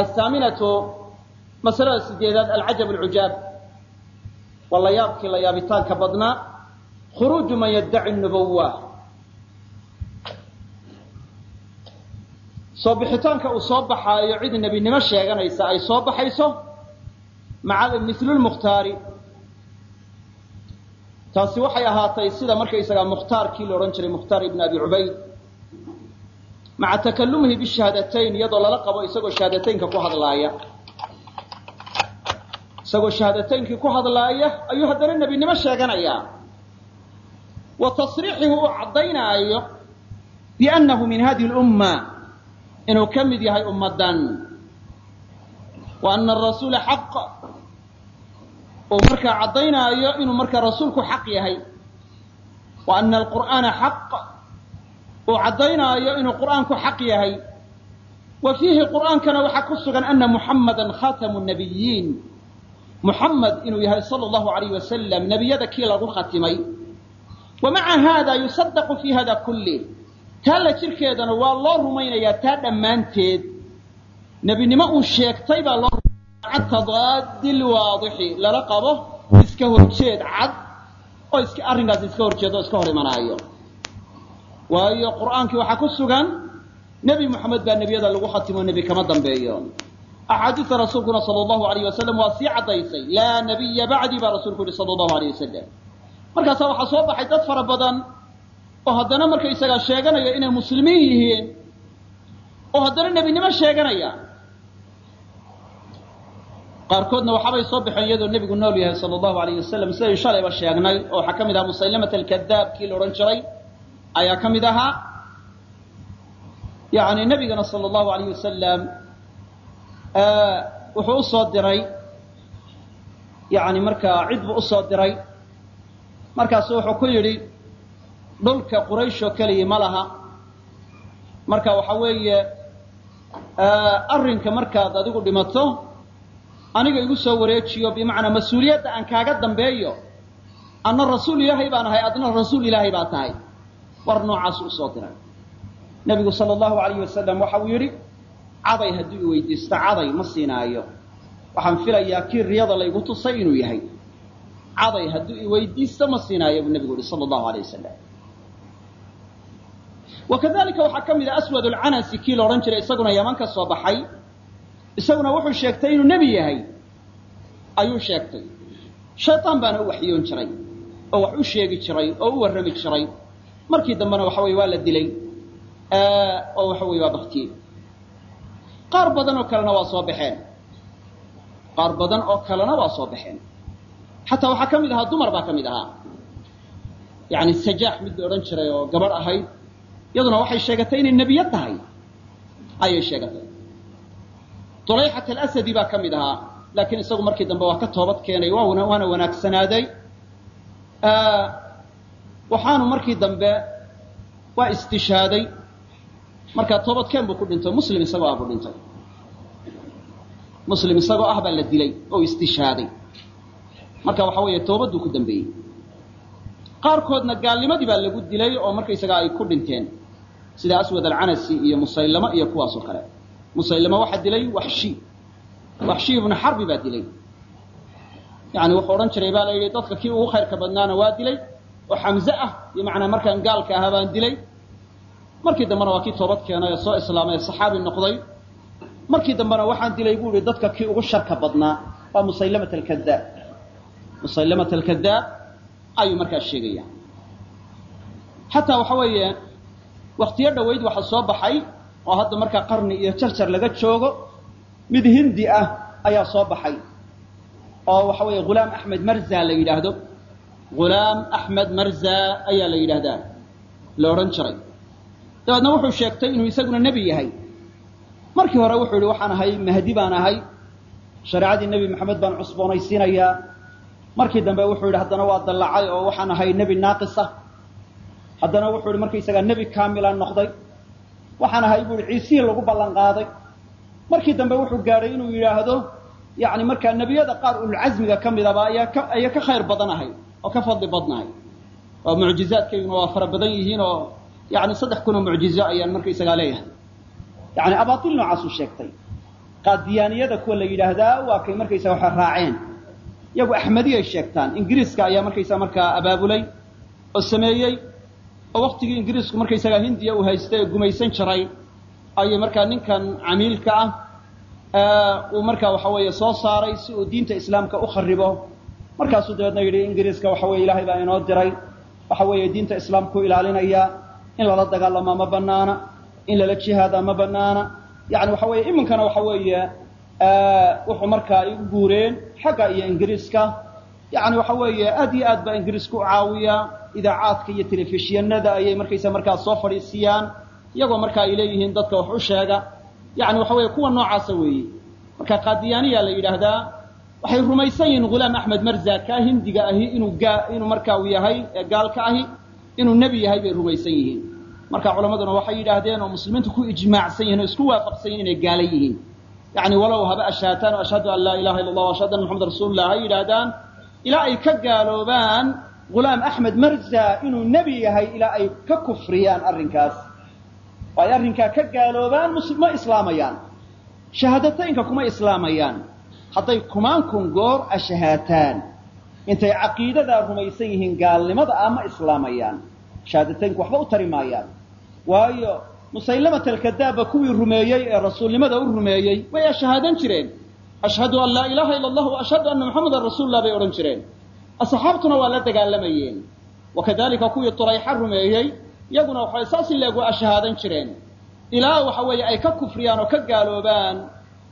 Athaaminatu masalada sideedaad alcajab alcujaab waa la yaabitaanka badnaa khuruuju man yaddaci nubuwa soo bixitaanka uu soo baxaayo cid nebinimo sheeganaysa ay soo baxayso maca mislulmukhtaari taasi waxay ahaatay sida markaysagaa mukhtaarkii la odhan jiray mukhtaar ibn abi cubayd maca takalumihi bishahaadatayn iyadoo lala qabo isagoo shahaadateynka ku hadlaaya isagoo shahaadateynkii ku hadlaaya ayuu haddana nebinimo sheeganayaa wa tasriixihi uu caddaynaayo biannahu min hadihi lumma inuu ka mid yahay ummaddan. Wa ana arasuula xaq uu markaa caddaynaayo inuu markaa rasuulku xaq yahay. Wa ana alqur'aana xaq uu caddaynaayo inuu qur'aanku xaq yahay. Wa fiihi qur'aankana waxaa ku sugan ana muxammadan khatamu nabiyiin muxamed inuu yahay sala allahu alayh wasalam nebiyada kii lagu khatimay. Wa haada yusadaqu fi hada kulli. Taa la jirkeedana waa loo rumaynayaa taa dhammaanteed. Nebinimo uu sheegtay baa loo tadaadi lwaadixi lala qabo iska horjeed cad oo arrinkaas iska horjeed oo iska hor imanaayo. Waayo qur'aankii waxaa ku sugan nebi moxamed baa nebiyada lagu khatimo nebi kama dambeeyo axaadiista rasuulkuna sala allahu alayh wasalam waa sii caddaysay laa nabiya bacdii baa rasuulku yihi sala allahu alayh wasalam markaasaa waxaa soo baxay dad fara badan oo haddana markaysagaa sheeganaya inay muslimiin yihiin oo haddana nebinimo sheeganaya qaarkoodna waxaabay soo baxeen iyadoo nebigu nool yahay sala allahu alayh wasalam sidayn shalayba sheegnay oo waxaa ka mid ahaa musaylamat alkadaab kii la odhan jiray ayaa ka mid ahaa yani nebigana sala allahu alayh wasalam wuxuu u soo diray yani markaa cid buu u soo diray. Markaasu wuxuu ku yidhi dhulka qurayshoo keliya ma laha. Marka waxa weeye arrinka markaad adigu dhimato aniga igu soo wareejiyo bimacnaa mas'uuliyadda aan kaaga dambeeyo anna rasuul ilaahay baan ahay adna rasuul ilaahay baa tahay. War noocaas u soo diray. Nebigu sala allahu alayh wasalam waxa uu yidhi caday hadduu i weydiisto caday ma siinaayo. Waxaan filayaa kii riyada laygu tusay inuu yahay. Caday hadduu i weydiisto ma siinaayo buu nebigu yihi sala allahu alay wasalam wakadalika waxaa ka mid ah aswad alcanasi kii la odhan jiray isaguna yaman ka soo baxay. Isaguna wuxuu sheegtay inuu nebi yahay. Ayuu sheegtay. Shaytaan baana u waxyoon jiray oo wax u sheegi jiray oo u warrami jiray. Markii dambena waxa weye waa la dilay. Oo waxa weye waa baktiyey qaar badan oo kalena waa soo baxeen. Qaar badan oo kalena waa soo baxeen. Xataa waxaa ka mid ahaa dumar baa ka mid ahaa. Yani sajaax mid la odhan jiray oo gabadh ahayd iyaduna waxay sheegatay inay nebiya tahay. Ayay sheegatay. Dulayxat alasadi baa ka mid ahaa. Laakiin isagu markii dambe waa ka toobad keenay waana wanaagsanaaday. Waxaanu markii dambe waa istishhaaday markaa toobadkeen buu ku dhintay muslim isagoo ah buu dhintay muslim isagoo ah baa la dilay oo istishhaaday marka waxa weeye toobaduu ku dambeeyey. Qaarkoodna gaalnimadii baa lagu dilay oo markaysagaa ay ku dhinteen. Sida aswad alcanasi iyo musaylamo iyo kuwaas oo kale. Musaylamo waxaa dilay waxshi waxshi ibnu xarbi baa dilay. Yani wuxuu odhan jiray baa la yidhi dadka kii ugu khayrka badnaana waa dilay oo xamze ah iyo macnaa markaan gaalka ahaa baan dilay. Markii dambena waa kii toobad keenay ee soo islaamay ee saxaabi noqday markii dambena waxaan dilay buu yihi dadka kii ugu sharka badnaa waa musaylamat alkadaab musaylamat alkadaab ayuu markaa sheegaya xataa waxa weeye waktiyo dhoweyd waxa soo baxay oo hadda markaa qarni iyo jarjar laga joogo mid hindi ah ayaa soo baxay. Oo waxa weeye ghulaam axmed marza la yidhaahdo. Ghulaam axmed marza ayaa la yidhaahdaa. La odhan jiray. Dabeedna wuxuu sheegtay inuu isaguna nebi yahay markii hore wuxuu yihi waxaan ahay mahdi baan ahay. Shareecadii nebi maxamed baan cusboonaysiinayaa. Markii dambe wuxuu yidhi haddana waa dallacay oo waxaan ahay nebi naaqisa. Haddana wuxuu yihi markaysagaa nebi kaamilaan noqday. Waxaan ahay buu ihi ciisihii lagu ballan qaaday markii dambe wuxuu gaadhay inuu yidhaahdo yani markaa nebiyada qaar ulcasmiga ka midaba ayaa ka khayr badanahay oo ka fadli badnahay oo mucjizaadkayguna waa fara badan yihiin oo yani saddex kun oo mucjizo ayaan markaysagaa leeyahay yani abaatil noocaasuu sheegtay. Qaadiyaaniyada kuwa la yidhaahdaa waa kay markaysaga waxa raaceen. Iyagu axmediyay sheegtaan ingiriiska ayaa markaysaa markaa abaabulay oo sameeyey oo waktigii ingiriisku markaysagaa hindiya uu haystay ee gumaysan jiray ayay markaa ninkan camiilka ah uu markaa waxa weeye soo saaray si uu diinta islaamka u kharibo markaasuu dabeedna yidhi ingiriiska waxa weye ilaahay baa inoo diray. Waxa weeye diinta islaamku ilaalinaya. In lala dagaalamaa ma banaana in lala jihaadaa ma banaana. Yani waxa weeye iminkana waxa weeye wuxuu markaa ay u guureen xagga iyo ingiriiska. Yani waxa weeye aad iyo aad baa ingiriiska u caawiya idaacaadka iyo telefishinada ayay markaysa markaa soo fadhiisiyaan iyagoo marka ay leeyihiin dadka wax u sheega. Yani waxa weeye kuwa noocaasa weeye. Marka qaadiyaaniya la yidhaahdaa waxay rumaysan yihiin ghulaam axmed marza kaa hindiga ahi inuu inuu marka uu yahay gaalka ahi inuu nebi yahay bay rumaysan yihiin marka culamaduna waxay yidhaahdeen oo muslimiintu ku ijmaacsan yihiin oo isku waafaqsan yihiin inay gaala yihiin. Yani walow haba ashhaataan o ashhadu an laa ilaha illa allah ashhadu anna maxamad rasuulullah ha yidhaahdaan ilaa ay ka gaaloobaan ghulaam axmed marza inuu nebi yahay ilaa ay ka kufriyaan arrinkaas. Oo arrinkaa ka gaaloobaan ma islaamayaan. Shahaadataynka kuma islaamayaan. Hadday kumaan kun goor ashahaataan. Intay caqiidadaa rumaysan yihiin gaalnimada ah ma islaamayaan shahaadataynku waxba u tari maayaan. Waayo musaylamat alkadaabba kuwii rumeeyey ee rasuulnimada u rumeeyey way ashahaadan jireen. Ashhadu an laa ilaaha ila allah ashhadu anna muxamadan rasuulullah bay odhan jireen. Asxaabtuna waa la dagaalamayeen. Wakadalika kuwii turayxa rumeeyey iyaguna waxay saas in leegu ashahaadan jireen. Ilaa waxa weeye ay ka kufriyaan oo ka gaaloobaan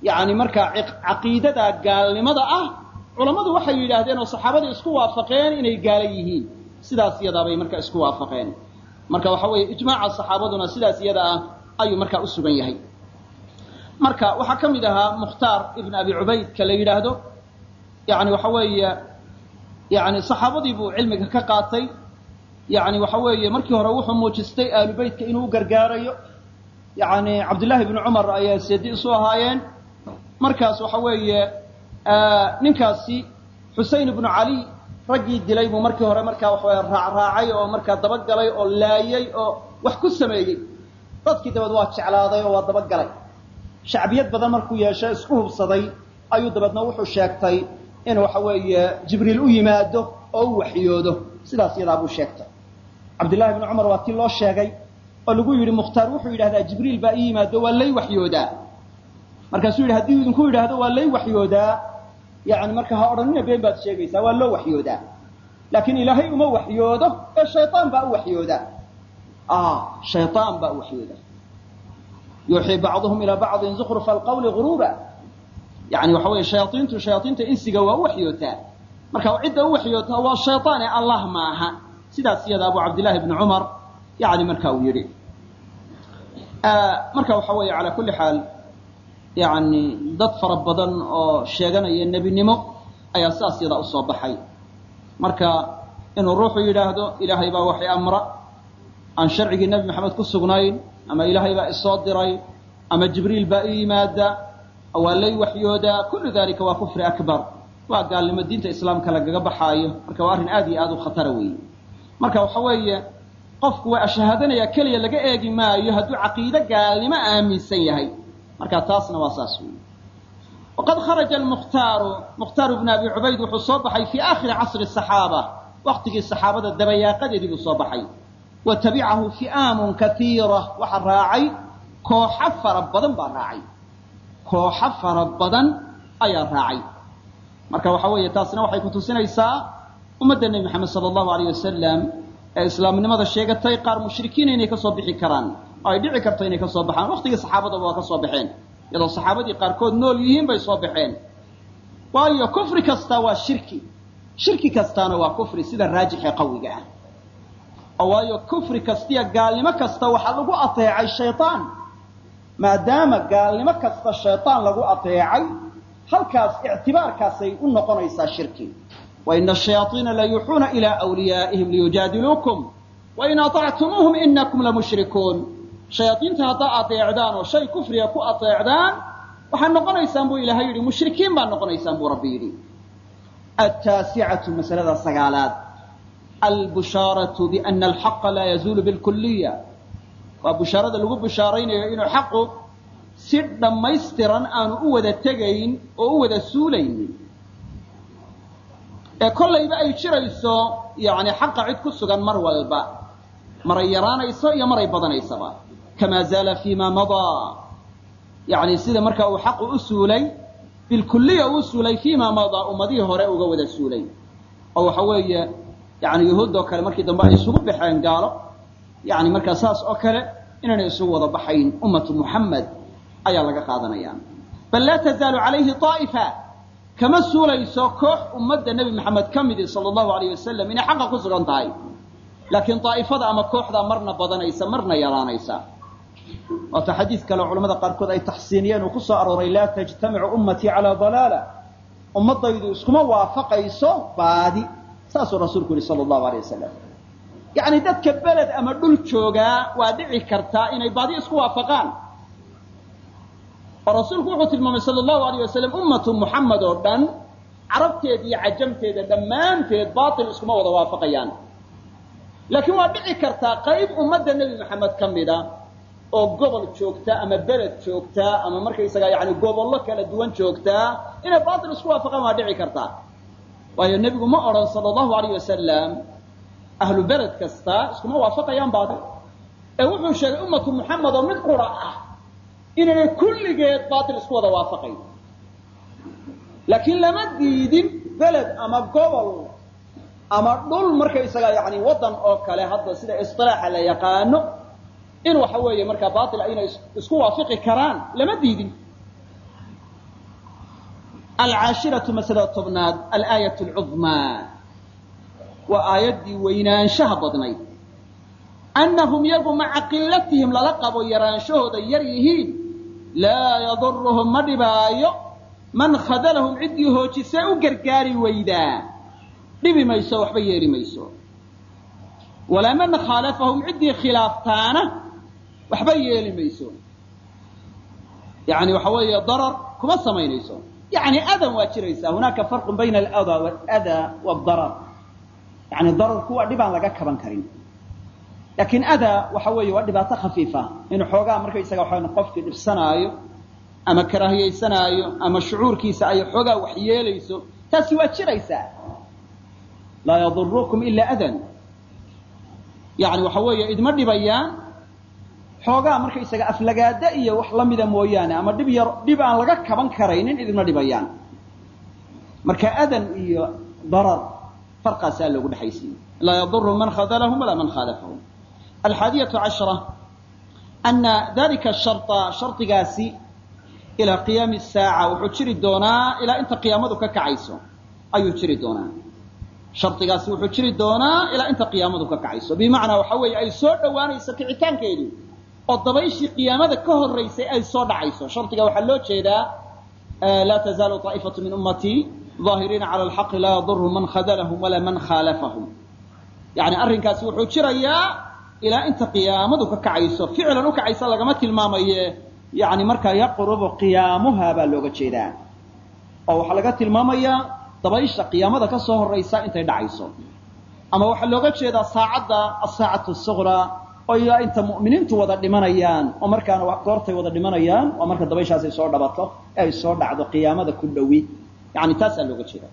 yani markaa caqiidada gaalnimada ah. Culammadu waxay yidhaahdeen oo saxaabadii isku waafaqeen inay gaala yihiin sidaas iyadaabay markaa isku waafaqeen. Marka waxa weeye ijmaaca saxaabaduna sidaas iyada ah ayuu markaa u sugan yahay. Marka waxaa ka mid ahaa mukhtaar ibn abi cubaydka la yidhaahdo. Yani waxa weeye yani saxaabadii buu cilmiga ka qaatay. Yani waxa weeye markii hore wuxuu muujistay aalu beytka inuu u gargaarayo. Yani cabdullaahi bnu cumar ayaa seedi isu ahaayeen. Markaas waxa weeye ninkaasi xusein ibnu cali raggii dilay buu markii hore markaa waxaweye raacraacay oo markaa dabagalay oo laayey oo wax ku sameeyey. Dadkii dabeed waa jeclaaday oo waa dabagalay. Shacbiyad badan markuu yeeshay isku hubsaday ayuu dabeedna wuxuu sheegtay in waxa weeye jibriil u yimaado oo u waxyoodo. Sidaas iyadaa buu sheegtay. Cabdillahi bni cumar waa tii loo sheegay oo lagu yidhi mukhtaar wuxuu yidhahdaa jibriil baa ii yimaado waa lay waxyoodaa. Markaasuu yidhi haddii idinku yidhaahdo waa lay waxyoodaa yani marka ha odhanina been baad sheegaysaa waa loo waxyoodaa. Laakiin ilaahay uma waxyoodo ee shayaan baa u waxyooda shayaan baa u waxyooda yuuxii bacduhum ilaa bacdin zukrufa alqawli guruuba yani waxa weeye shayaaiintu shayaaiinta insiga waa u waxyootaa marka cidda u waxyootaa waa shayaan ee allah maaha sidaas iyada abu cabdillahi bni cumar yani marka uu yidhi. Marka waxa weeye calaa kulli xaal yani dad fara badan oo sheeganaya nebinimo ayaa sidaas iyada u soo baxay. Marka inuu ruuxu yidhaahdo ilaahay baa waxay amra. Aan sharcigii nebi maxamed ku sugnayn ama ilaahay baa isoo diray ama jibriil baa ii yimaada waa lay waxyoodaa kullu dalika waa kufri akbar. Waa gaalnimo diinta islaamka lagaga baxaayo. Marka waa arrin aad iyo aad u khatara weeye. Marka waxa weeye qofku waa ashahaadanaya keliya laga eegi maayo hadduu caqiide gaalnimo aaminsan yahay marka taasna waa saas weeye waqad kharaja almukhtaaru mukhtaaru bnu abi cubayd wuxuu soo baxay fii aakhiri casri saxaaba waqtigii saxaabada dabayaaqadeedii buu soo baxay. Wa tabicahu fi'aamun kaiira waxa raacay kooxo fara badan baa raacay. Kooxo fara badan ayaa raacay. Marka waxa weeye taasna waxay kutusinaysaa ummadda nebi maxamed sala allahu alayh wasalam ee islaamnimada sheegatay qaar mushrikiina inay ka soo bixi karaan oo ay dhici karto inay ka soo baxaan. Waqtigii saxaabadaba waa ka baxeen. Iyadoo saxaabadii qaarkood nool yihiin bay soo baxeen. Waayo kufri kasta waa shirki. Shirki kastaana waa kufri sida raajixee qawiga ah. Oo waayo kufri kastiya gaalnimo kasta waxaa lagu ateecay shayaan maadaama gaalnimo kasta shayaan lagu ateecay halkaas ictibaarkaasay u noqonaysaa shirki. Waina shayaaiina la yuuxuuna ilaa wliyaa'ihim liyujaadiluukum. Wain aطactumuuhum inakum lamushrikuun shayaaiinta haddaa ateecdaan oo shay kufriga ku ateecdaan waxaad noqonaysaan buu ilahay yidhi mushrikiin baad noqonaysaan buu rabbi yidhi. Ataasicatu masalada sagaalaad. Albushaaratu biana alxaqa laa yazuulu bilkuliya waa bushaarada lagu bushaaraynayo inuu xaqu si dhammaystiran aanu u wada tegayn oo u wada suulaynin. Ee kollayba ay jirayso yani xaqa cid ku sugan mar walba. Maray yaraanayso iyo maray badanaysaba kamaa zaala fi ma madaa yani sida marka uu xaqu u suulay bilkuliya uu suulay fi ma madaa ummadihii hore uga wada suulay oo waxa weeye yani yuhuud oo kale markii dambe ay isugu baxeen gaalo yani markaa saas oo kale inaanay isugu wada baxayn ummatu muxamed ayaa laga qaadanaya bal laa tazaalu calayhi aa'ifa kama suulayso koox ummadda nebi maxamed ka midi sala allahu alayh wasalam inay xaqa ku sugan tahay laakiin daa'ifada ama kooxdaa marna badanaysa marna yaraanaysa waata xadiid kale culamada qaarkood ay taxsiiniyeen uu ku soo arooray laa tajtamicu ummatii calaa dalaala. Ummadaydu iskuma waafaqayso baadi saasuu rasuulku yihi sala allahu alay wasalam yacni dadka beled ama dhul joogaa waa dhici kartaa inay baadi isku waafaqaan. Oo rasuulku wuxuu tilmaamay sala allahu alayh wasalam ummatu muxamed oo dhan carabteeda iyo cajamteeda dhammaanteed baatil iskuma wada waafaqayaan. Laakiin waa dhici kartaa qayb ummadda nebi maxamed ka mida oo gobol joogta ama beled joogtaa ama markaysaga yani gobollo kala duwan joogtaa inay baatil isku waafaqaan waa dhici kartaa. Waayo nebigu ma odhan sala allahu alayh wasalam ahlu beled kasta iskuma waafaqayaan baatil. Ee wuxuu sheegay ummatu muxamed oo mid qura ah inaynay kulligeed baatil isku wada waafaqayn. Laakiin lama diidin beled ama gobol ama dhul markaysaga yani waddan oo kale hadda sida isilaaxa la yaqaano in waxa weeye markaa baatil aynay isku waafiqi karaan lama diidin. Alcaashiratu masalada tobnaad alaayat alcudmaa waa aayaddii weynaanshaha badnayd. Annahum yagu maca qilatihim lala qabo yaraanshahooda yar yihiin. Laa yaduruhum ma dhibaayo. Man khadalahum ciddii hoojisee u gargaari weydaa dhibi mayso waxba yeeli mayso. Walaa man khaalafahum ciddii khilaaftaana waxba yeeli mayso. Yani waxa weeye darar kuma samaynayso. Yani adan waa jiraysaa hunaaka farqun bayna alada waladaa wadarar yani dararku waa dhibaan laga kaban karin. Laakiin adaa waxa weeye waa dhibaato khafiifa. In xoogaa markaysaga waxaa qofkii dhibsanaayo ama karaahiyaysanaayo ama shucuurkiisa ay xoogaa wax yeelayso taasi waa jiraysaa. Laa yadurukum ila adan. Yani waxa weeye idma dhibayaan xoogaa markaysaga aflagaada iyo wax lamida mooyaane ama dhib yar dhib aan laga kaban karaynin idma dhibayaan. Marka adan iyo darar farqaasaa loogu dhexaysiiyey laa yaduru man khadalahum walaa man khaalafahum. Alxaadiyatu cashra ana dalika sharطa shardigaasi ilaa qiyaami saaca wuxuu jiri doonaa ilaa inta qiyaamadu ka kacayso. Ayuu jiri doonaa. Shardigaasi wuxuu jiri doonaa ilaa inta qiyaamadu ka kacayso. Bimacnaa waxa weeye ay soo dhowaanayso kicitaankeedu oo dabayshii qiyaamada ka horaysay ay soo dhacayso. Shardiga waxaa loo jeedaa laa tazaalu طaa'ifatu min ummatii ظaahiriina cala alxaqi laa yadurhum man khadalahum walaa man khaalafahum. Yani arrinkaasi wuxuu jirayaa ilaa inta qiyaamadu ka kacayso. Ficlan u kacaysa lagama tilmaamaye. Yani markaa yaqrubu qiyaamuha baa looga jeedaa. Oo waxaa laga tilmaamayaa dabaysha qiyaamada ka soo horaysa intay dhacayso. Ama waxaa looga jeedaa saacadda asaacatu suqraa oo ilaa inta mu'miniintu wada dhimanayaan oo markaana goortay wada dhimanayaan waa marka dabayshaas ay soo dhabato ee ay soo dhacdo qiyaamada ku dhowi. Yani taasaa looga jeeda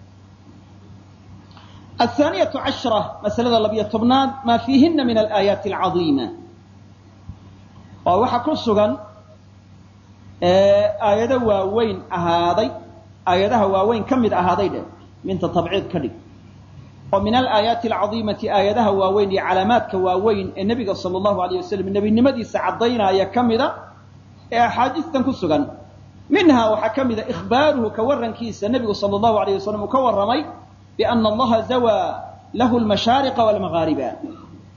athaaniyatu cashra masalada labiyo tobnaad maa fiihina min alaayaati alcadiima. Oo waxaa ku sugan aayado waaweyn ahaaday aayadaha waaweyn ka mid ahaaday dhe minta tabciid ka dhig oo min alaayaati alcadiimati aayadaha waaweyn iyo calaamaadka waaweyn ee nebiga sala allahu alayh wasalam nebinimadiisa caddaynaya ka mida ee axaadiistan ku sugan. Minhaa waxaa ka mida ikhbaaruhu ka warrankiisa nebigu sala allahu alayh wasalam uu ka warramay biana allaha zawaa lahu lmashaariqa walmaghaariba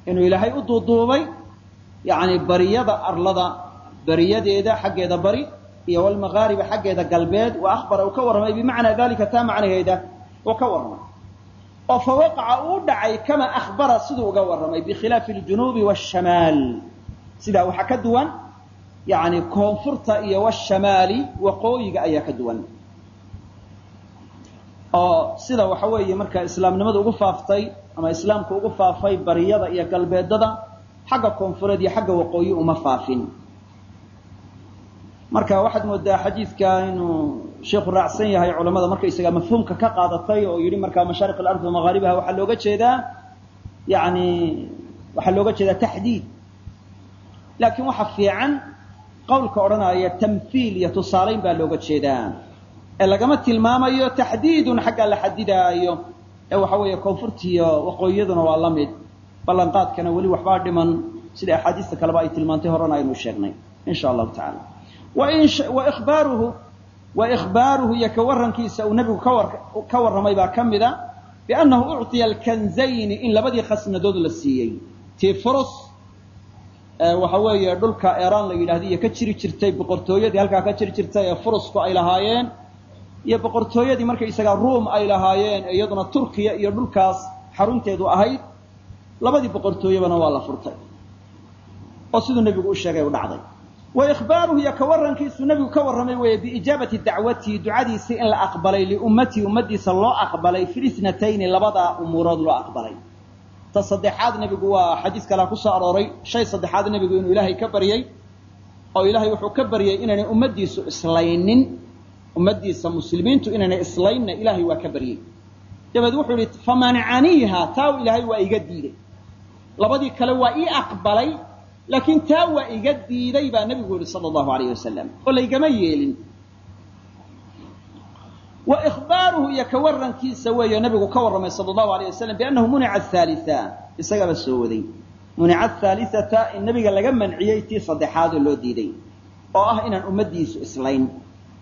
inuu ilaahay u duuduubay yani bariyada arlada bariyadeeda xaggeeda bari iyo walmaghaariba xaggeeda galbeed wa akhbara uu ka warramay bimacnaa dalika taa macnaheeda uu ka warramay oo fa waqaca uu dhacay kama akhbara siduu uga warramay bikhilaafi aljunuubi waashamaal. Sidaa waxaa ka duwan yani koonfurta iyo washamaali waqooyiga ayaa ka duwan. Oo sida waxa weeye marka islaamnimadu ugu faaftay ama islaamku ugu faafay bariyada iyo galbeedada xagga koonfureed iyo xagga waqooyi uma faafin marka waxaad moodaa xadiidka inuu sheikhu raacsan yahay culamada markaysaga mafhuumka ka qaadatay oo yidhi markaa mashaariq alardi wamaghaaribaha waxaa looga jeedaa yani waxaa looga jeedaa taxdiid. Laakiin waxa fiican qawlka odhanaya tamhiil iyo tusaalayn baa looga jeedaa. Ee lagama tilmaamayo taxdiidun xagga la xadidaayo. Ee waxa weeye koonfurtiiyo waqooyiyaduna waa la mid. Ballanqaadkana weli waxbaa dhiman. Sida axaadiista kaleba ay tilmaantay horena aynu sheegnay in sha allahu tacala waibaaruhu wa ikhbaaruhu iyo ka warrankiisa uu nebigu ka warramay baa ka mida biannahu ucطiya alkanzayni in labadii khasnadood la siiyey. Tii waxa weeye dhulka eraan la yidhahda iyo ka jiri jirtay boqortooyadii halkaa ka jiri jirtay ee furusku ay lahaayeen iyo boqortooyadii markaysagaa ruum ay lahaayeen ee iyaduna turkiya iyo dhulkaas xarunteedu ahayd labadii boqortooyebana waa la furtay. Oo siduu nebigu u sheegay u dhacday wa ikhbaaruhu iyo ka warrankiisu nebigu ka warramay weeye biijaabati dacwatihi ducadiisii in la aqbalay liummatii ummaddiisa loo aqbalay fi itnatayni labadaa umuurood loo aqbalay. Ta saddexaad nebigu waa xadiis kalea ku soo arooray shay saddexaad nebigu inuu ilaahay ka baryey oo ilaahay wuxuu ka baryey inaynay ummaddiisu islaynin ummaddiisa muslimiintu inaynay islaynna ilaahay waa ka baryey dabeed wuxuu yihi famanacaniiha taa ilaahay waa iga diiday labadii kale waa ii aqbalay laakiin taa waa iga diiday baa nebigu yihi sala allahu alayh wasalam oo laygama yeelin. Wa ikhbaaruhu iyo ka warrankiisa weeye nebigu ka warramay sala allahu alayh wasalam biannahu munica athaalita isagaba soo waday. Munica athaalithata in nebiga laga manciyey tii saddexaadoo loo diiday oo ah inaan ummaddiisu islayn.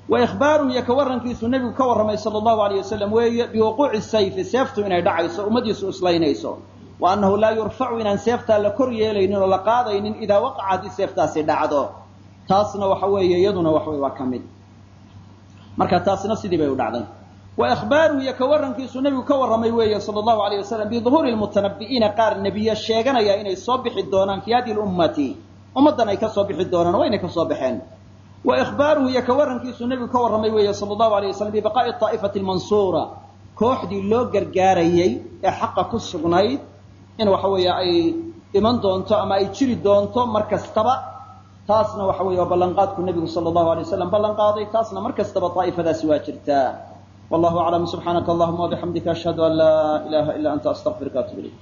Wa ikhbaaruhu iyo ka warrankiisu nebigu ka warramay sala allahu alayh wasalam weeye biwuquuci sayfi seeftu inay dhacayso ummaddiisu islaynayso wa annahu laa yurfacu inaan seeftaa la kor yeelaynin oo la qaadaynin idaa waqaca haddii seeftaasi dhacdo. Taasna waxa weeye iyaduna wax waa ka mid. Marka taasina sidii bay u dhacday. Wa ikhbaaruhu iyo ka warrankiisu nebigu ka warramay weeye sala allahu alayh wasalam biduhuuri lmutanabbi'iina qaar nebiye sheeganaya inay soo bixi doonaan fii hadihi lummati ummaddan ay ka soo bixi doonaan waa inay ka soo baxeen. Wa ikhbaaruhu iyo ka warrankiisu nebigu ka warramay weeye sala allahu alayh wasalam bibaqaa'i taa'ifati almansuura kooxdii loo gargaarayey ee xaqa ku sugnayd in waxa weeye ay iman doonto ama ay jiri doonto mar kastaba taasna waxa weeye waa ballanqaadku nebigu sala allahu alay wasalam ballan qaaday taasna mar kastaba daa'ifadaasi waa jirtaa wallahu aclam subxaanaka allahuma wabixamdika ashhadu an laa ilaha ila anta astaqfiruka atub ilayk